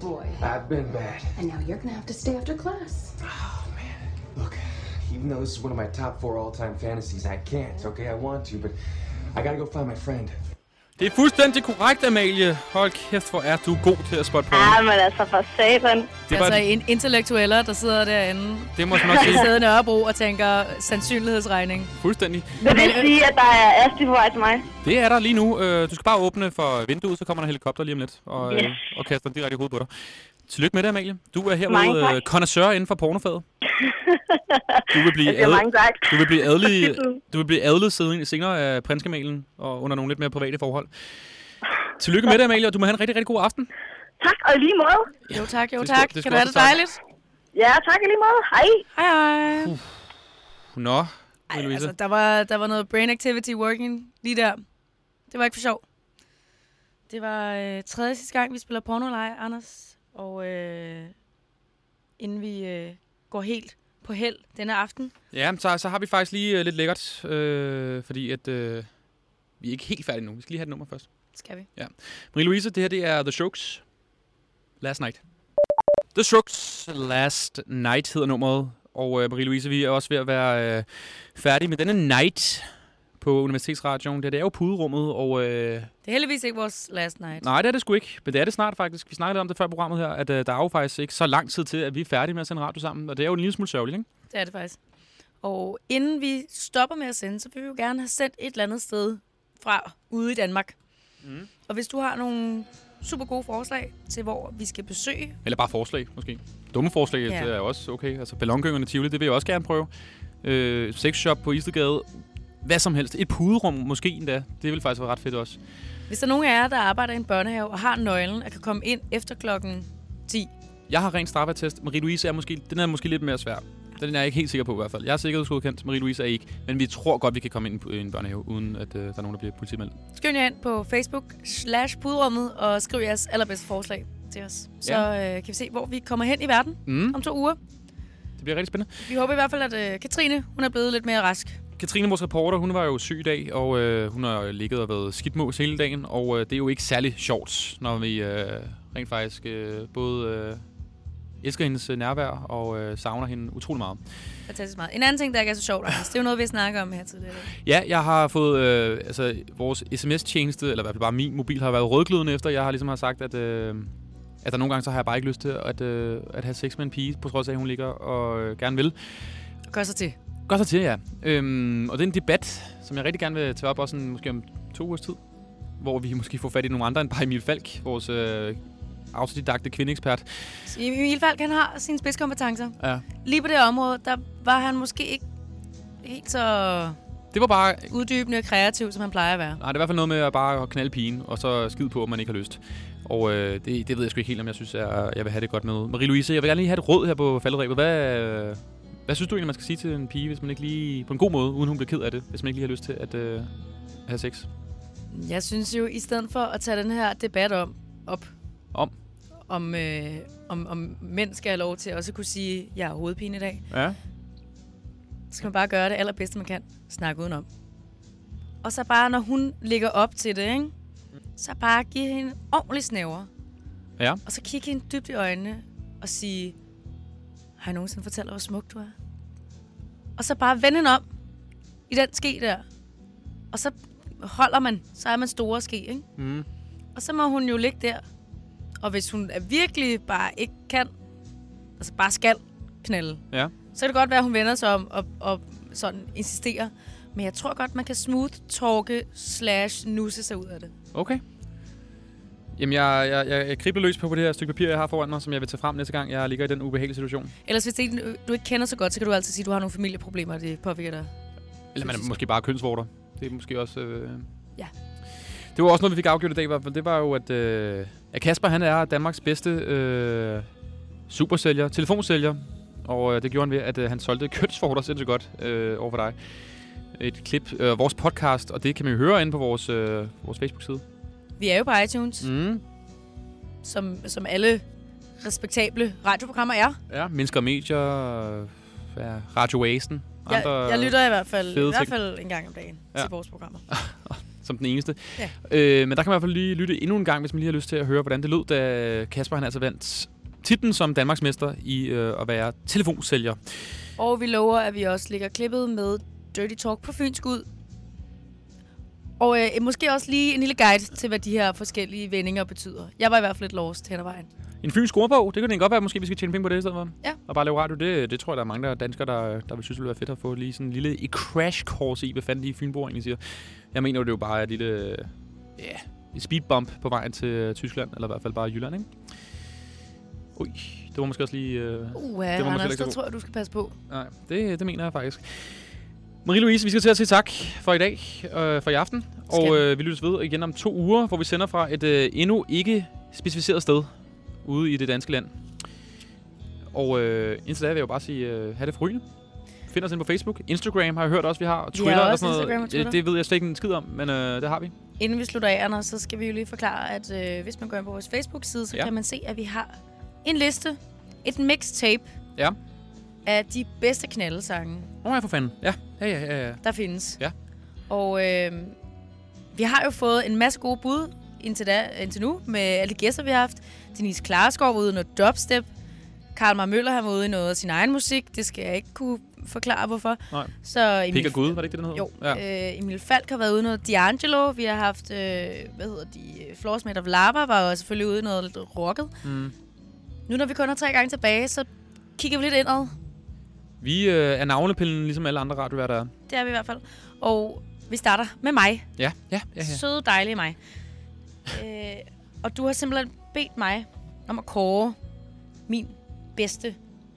[SPEAKER 17] boy.
[SPEAKER 18] I've been bad.
[SPEAKER 17] And now you're gonna have to stay after class. Oh, man.
[SPEAKER 18] Look, even though this is one of my top four all-time fantasies, I can't, okay? I want to, but I gotta go find my friend.
[SPEAKER 4] Det er fuldstændig korrekt, Amalie. Hold kæft, hvor er du god til at spotte på.
[SPEAKER 14] Ja, men altså for satan.
[SPEAKER 4] Det var
[SPEAKER 3] altså en intellektueller, der sidder derinde.
[SPEAKER 4] Det må man nok sige.
[SPEAKER 3] I stedet Nørrebro og tænker sandsynlighedsregning.
[SPEAKER 4] Fuldstændig.
[SPEAKER 14] Vil det sige, at der er Asti på vej til mig?
[SPEAKER 4] Det er der lige nu. Øh, Du skal bare åbne for vinduet, så kommer der en helikopter lige om lidt. Og, øh,
[SPEAKER 14] Yes.
[SPEAKER 4] og kaster den direkte i hovedet på dig. Tillykke med det, Amalie. Du er
[SPEAKER 14] tak.
[SPEAKER 4] øh, connoisseur inden for pornofaget. Du vil blive,
[SPEAKER 14] tak.
[SPEAKER 4] du vil blive adelig, du vil blive adlet siden, senere af prinskamalen og under nogle lidt mere private forhold. Tillykke med det, Amalie, og du må have en rigtig, rigtig god aften.
[SPEAKER 14] Tak, og lige måde.
[SPEAKER 3] Jo tak, jo
[SPEAKER 4] Det
[SPEAKER 3] tak.
[SPEAKER 4] sgu- det er
[SPEAKER 3] Kan
[SPEAKER 4] sgu
[SPEAKER 3] du have
[SPEAKER 4] også
[SPEAKER 3] det dejligt?
[SPEAKER 14] Ja, tak lige måde. Hej.
[SPEAKER 3] Hej hej.
[SPEAKER 4] Nå,
[SPEAKER 3] Ej,
[SPEAKER 4] Louise.
[SPEAKER 3] altså, der var, der var noget brain activity working lige der. Det var ikke for sjov. Det var øh, tredje sidste gang, vi spiller pornoleje, Anders. Og øh, inden vi øh, går helt på held denne aften.
[SPEAKER 4] Ja, så, så har vi faktisk lige øh, lidt lækkert, øh, fordi at, øh, vi er ikke helt færdige nu. Vi skal lige have et nummer først.
[SPEAKER 3] Skal vi?
[SPEAKER 4] Ja. Marie-Louise, det her det er The Strokes. Last Night. The Strokes Last Night hedder nummeret. Og øh, Marie-Louise, vi er også ved at være øh, færdige med denne night på Universitetsradioen. Det, det er jo puderummet, og... Øh,
[SPEAKER 3] Det er heldigvis ikke vores last night.
[SPEAKER 4] nej, det er det sgu ikke. Men det er det snart faktisk. Vi snakkede lidt om det før programmet her, at øh, der er jo faktisk ikke så lang tid til, at vi er færdige med at sende radio sammen. Og det er jo en lille smule sørgeligt, ikke?
[SPEAKER 3] Det er det faktisk. Og inden vi stopper med at sende, så vil vi jo gerne have sendt et eller andet sted fra ude i Danmark.
[SPEAKER 4] Mm.
[SPEAKER 3] Og hvis du har nogle super gode forslag til, hvor vi skal besøge,
[SPEAKER 4] Eller bare forslag, måske. Dumme forslag,
[SPEAKER 3] Ja.
[SPEAKER 4] det er også okay. Altså ballongyngerne Tivoli, det vil jeg også gerne prøve. Øh, sexshop på Istergade. Hvad som helst. Et puderum måske endda. Det vil faktisk være ret fedt også.
[SPEAKER 3] hvis der er nogen af jer, der arbejder i en børnehave og har nøglen og kan komme ind efter klokken 10,
[SPEAKER 4] Jeg har ren straffatest. Marie-Louise er måske, den er måske lidt mere svær. Den er jeg ikke helt sikker på i hvert fald. Jeg er sikkerhedsgodkendt. Marie-Louise er ikke. Men vi tror godt, vi kan komme ind i en børnehave, uden at øh, der er nogen, der bliver politimeldt.
[SPEAKER 3] Skynd jer ind på Facebook slash puderummet og skriv jeres allerbedste forslag til os. Så øh, kan vi se, hvor vi kommer hen i verden
[SPEAKER 4] Mm.
[SPEAKER 3] om to uger.
[SPEAKER 4] Det bliver rigtig spændende.
[SPEAKER 3] Vi håber i hvert fald, at øh, Katrine hun er blevet lidt mere rask.
[SPEAKER 4] Katrine, vores reporter, hun var jo syg i dag, og øh, hun har ligget og været skidtmås hele dagen, og øh, det er jo ikke særlig sjovt, når vi øh, rent faktisk øh, både øh, elsker hendes øh, nærvær og øh, savner hende utrolig meget.
[SPEAKER 3] Fantastisk meget. En anden ting, der ikke er så sjovt, Anders, det er jo noget, vi har snakket om her tidligere.
[SPEAKER 4] Ja, jeg har fået, øh, altså vores sms-tjeneste, eller i hvert fald bare min mobil, har været rødglødende efter, jeg har ligesom har sagt, at, øh, at der nogle gange, så har jeg bare ikke lyst til at, øh, at have sex med en pige, på trods af, at hun ligger og øh, gerne vil.
[SPEAKER 3] Gør sig til.
[SPEAKER 4] Gør sig til, ja. Øhm, og det er en debat, som jeg rigtig gerne vil tage op også sådan, måske om to ugers tid, hvor vi måske får fat i nogle andre end bare Emil Falk, vores øh, autodidakte kvindeekspert.
[SPEAKER 3] Emil Falk, han har sine spidskompetencer.
[SPEAKER 4] Ja.
[SPEAKER 3] Lige på det område, der var han måske ikke helt så
[SPEAKER 4] Det var bare...
[SPEAKER 3] uddybende og kreativ, som han plejer at være.
[SPEAKER 4] Nej, det er i hvert fald noget med at bare knalde pigen, og så skide på, om man ikke har lyst. Og øh, det, det ved jeg sgu ikke helt, om jeg synes, jeg, jeg vil have det godt med. Marie-Louise, jeg vil gerne lige have et råd her på falderæbet. Hvad, øh, hvad synes du egentlig, man skal sige til en pige, hvis man ikke lige... På en god måde, uden hun bliver ked af det, hvis man ikke lige har lyst til at øh, have sex?
[SPEAKER 3] Jeg synes jo, i stedet for at tage den her debat om, op,
[SPEAKER 4] Om?
[SPEAKER 3] om, øh, om, om mænd skal have lov til at også kunne sige, jeg har hovedpine i dag,
[SPEAKER 4] Ja.
[SPEAKER 3] så skal man bare gøre det allerbedste, man kan. Snakke udenom. Og så bare, når hun ligger op til det, ikke? så bare give hende en ordentlig snæver.
[SPEAKER 4] Ja.
[SPEAKER 3] Og så kigge hende dybt i øjnene og sige, har jeg nogensinde fortalt dig, hvor smuk du er? Og så bare vende hende om i den ske der. Og så holder man, så er man store ske, ikke?
[SPEAKER 4] Mm.
[SPEAKER 3] Og så må hun jo ligge der. Og hvis hun er virkelig bare ikke kan, altså bare skal knalde,
[SPEAKER 4] Ja.
[SPEAKER 3] så kan det godt være, at hun vender sig om og, og sådan insisterer. Men jeg tror godt, man kan smooth talke slash nusse sig ud af det.
[SPEAKER 4] Okay. Jamen, jeg, jeg, jeg, jeg kribler løs på, det her stykke papir, jeg har foran mig, som jeg vil tage frem næste gang, jeg ligger i den ubehagelige situation.
[SPEAKER 3] Ellers hvis det du ikke kender så godt, så kan du altid sige, at du har nogle familieproblemer, og det påvirker dig.
[SPEAKER 4] Eller man er måske bare kønsvorter. Det er måske også... Øh...
[SPEAKER 3] Ja.
[SPEAKER 4] Det var også noget, vi fik afgjort i dag, fald. Det var jo, at, øh, at Kasper, han er Danmarks bedste øh, supersælger, telefonsælger. Og øh, det gjorde han ved, at øh, han solgte kønsvorter sindssygt godt øh, over for dig. Et klip, øh, vores podcast, og det kan man jo høre inde på vores, øh, vores Facebook-side.
[SPEAKER 3] Vi er jo på iTunes,
[SPEAKER 4] Mm.
[SPEAKER 3] som, som alle respektable radioprogrammer er.
[SPEAKER 4] Ja, mennesker og medier, ja, Radio Oasen,
[SPEAKER 3] Jeg,
[SPEAKER 4] andre
[SPEAKER 3] jeg lytter i hvert fald, i hvert fald en gang om dagen
[SPEAKER 4] Ja.
[SPEAKER 3] til vores programmer.
[SPEAKER 4] som den eneste.
[SPEAKER 3] Ja.
[SPEAKER 4] Øh, men der kan man i hvert fald lige lytte endnu en gang, hvis man lige har lyst til at høre, hvordan det lød, da Kasper han altså vandt titlen som Danmarks mester i øh, at være telefonsælger.
[SPEAKER 3] Og vi lover, at vi også lægger klippet med Dirty Talk på Fynsk ud. Og øh, måske også lige en lille guide til, hvad de her forskellige vendinger betyder. Jeg var i hvert fald lidt lost hen ad vejen.
[SPEAKER 4] En fynsk ordbog, det kunne det godt være, måske vi skal tjene penge på det i stedet for.
[SPEAKER 3] Ja.
[SPEAKER 4] Og bare lave radio, det, det tror jeg, der er mange der er danskere, der, der vil synes, det ville være fedt at få lige sådan en lille crash course i, hvad fanden de fynboer egentlig siger. Jeg mener jo, det er jo bare et lille ja, et speed bump på vejen til øh, Tyskland, eller i hvert fald bare Jylland, ikke? Ui, det var måske også lige... Øh,
[SPEAKER 3] Uh,
[SPEAKER 4] det var måske
[SPEAKER 3] Anders,
[SPEAKER 4] så
[SPEAKER 3] tror jeg, du skal passe på.
[SPEAKER 4] Nej, det, det mener jeg faktisk. Marie-Louise, vi skal til at sige tak for i dag, øh, for i aften.
[SPEAKER 3] Skal
[SPEAKER 4] Og
[SPEAKER 3] vi.
[SPEAKER 4] øh, vi lyttes ved igen om to uger, hvor vi sender fra et øh, endnu ikke specificeret sted ude i det danske land. Og øh, indtil da vil jeg jo bare sige, øh, have det frygende. Find os ind på Facebook. Instagram har jeg hørt også, vi har. Og Twitter og
[SPEAKER 3] også
[SPEAKER 4] sådan noget.
[SPEAKER 3] Instagram og Twitter.
[SPEAKER 4] Det, det ved jeg slet ikke en skid om, men øh, det har vi.
[SPEAKER 3] Inden vi slutter af, Anders, så skal vi jo lige forklare, at øh, hvis man går ind på vores Facebook-side, så
[SPEAKER 4] Ja.
[SPEAKER 3] ja. kan man se, at vi har en liste, et mixtape
[SPEAKER 4] Ja.
[SPEAKER 3] Af de bedste knaldesange,
[SPEAKER 4] Åh, oh, ja, for fanden. Ja, ja, ja, ja. ja.
[SPEAKER 3] der findes.
[SPEAKER 4] Ja.
[SPEAKER 3] Og øh, vi har jo fået en masse gode bud indtil, da, indtil nu, med alle de gæster, vi har haft. Denise Klarskov var ude i noget dubstep. Karl Mar Møller har været ude i noget af sin egen musik. Det skal jeg ikke kunne forklare, hvorfor.
[SPEAKER 4] Nej.
[SPEAKER 3] Så
[SPEAKER 4] Pik og Gud, var det ikke det, den hed?
[SPEAKER 3] Jo.
[SPEAKER 4] Ja.
[SPEAKER 3] Øh, Emil Falk har været ude i noget D'Angelo. Vi har haft, øh, hvad hedder de, Floors Made of Lava var jo selvfølgelig ude i noget lidt rocket.
[SPEAKER 4] Mm.
[SPEAKER 3] Nu når vi kun har tre gange tilbage, så kigger vi lidt indad.
[SPEAKER 4] Vi øh, er navlepillen, ligesom alle andre radioværter er.
[SPEAKER 3] Det er vi i hvert fald. Og vi starter med mig.
[SPEAKER 4] Ja, ja, ja. ja.
[SPEAKER 3] Søde, dejlige mig. øh, og du har simpelthen bedt mig om at kåre min bedste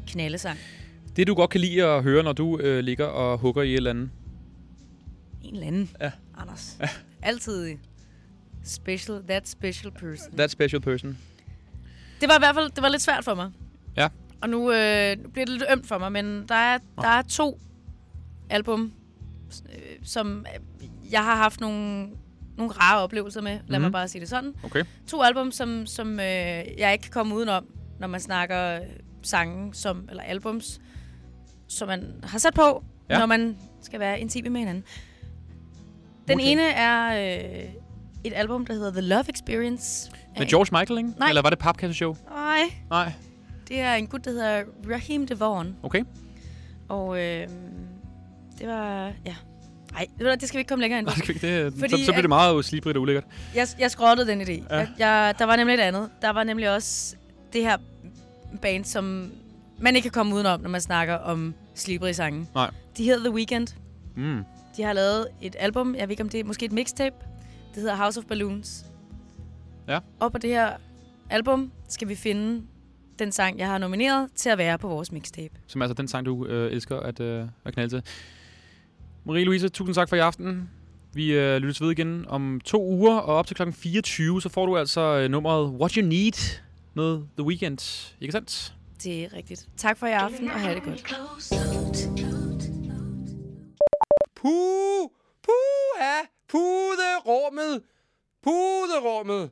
[SPEAKER 3] knaldesang.
[SPEAKER 4] Det, du godt kan lide at høre, når du øh, ligger og hugger i et eller andet.
[SPEAKER 3] En eller anden.
[SPEAKER 4] Ja.
[SPEAKER 3] Anders. Ja. Altid special, that special person.
[SPEAKER 4] That special person.
[SPEAKER 3] Det var i hvert fald det var lidt svært for mig.
[SPEAKER 4] Ja.
[SPEAKER 3] Og nu, øh, nu bliver det lidt ømt for mig, men der er, der er to album, øh, som jeg har haft nogle, nogle rare oplevelser med. Lad mm-hmm.
[SPEAKER 4] Mhm.
[SPEAKER 3] mig bare sige det sådan.
[SPEAKER 4] Okay.
[SPEAKER 3] To album, som, som øh, jeg ikke kan komme udenom, når man snakker øh, sange som, eller albums, som man har sat på,
[SPEAKER 4] Ja.
[SPEAKER 3] når man skal være intim med hinanden. Den
[SPEAKER 4] Okay.
[SPEAKER 3] ene er øh, et album, der hedder The Love Experience.
[SPEAKER 4] Med George Michael, ikke?
[SPEAKER 3] Nej.
[SPEAKER 4] Eller var det Papkasse-show?
[SPEAKER 3] Nej,
[SPEAKER 4] Nej.
[SPEAKER 3] Det er en gut, der hedder Raheem DeVaughn.
[SPEAKER 4] Okay.
[SPEAKER 3] Og øh, det var... Ja. Nej, det skal vi ikke komme længere ind på.
[SPEAKER 4] Nej, det
[SPEAKER 3] Fordi
[SPEAKER 4] så, så bliver det meget slibrigt og ulækkert.
[SPEAKER 3] Jeg, jeg skrottede den idé. Ja. Jeg, jeg, der var nemlig et andet. Der var nemlig også det her band, som man ikke kan komme udenom, når man snakker om slibrige sange.
[SPEAKER 4] Nej.
[SPEAKER 3] De hedder The Weeknd.
[SPEAKER 4] Mm.
[SPEAKER 3] De har lavet et album, jeg ved ikke om det er måske et mixtape. Det hedder House of Balloons.
[SPEAKER 4] Ja.
[SPEAKER 3] Og på det her album skal vi finde den sang, jeg har nomineret til at være på vores mixtape.
[SPEAKER 4] Som er altså den sang, du øh, elsker at, øh, at knalde til. Marie-Louise, tusind tak for i aften. Vi øh, lyttes ved igen om to uger, og op til kl. 24, så får du altså øh, nummeret What You Need med The Weeknd. Ikke sandt?
[SPEAKER 3] Det er rigtigt. Tak for i aften, og have det godt.
[SPEAKER 1] Puh! Puh! Ja! Puderummet! Puderummet!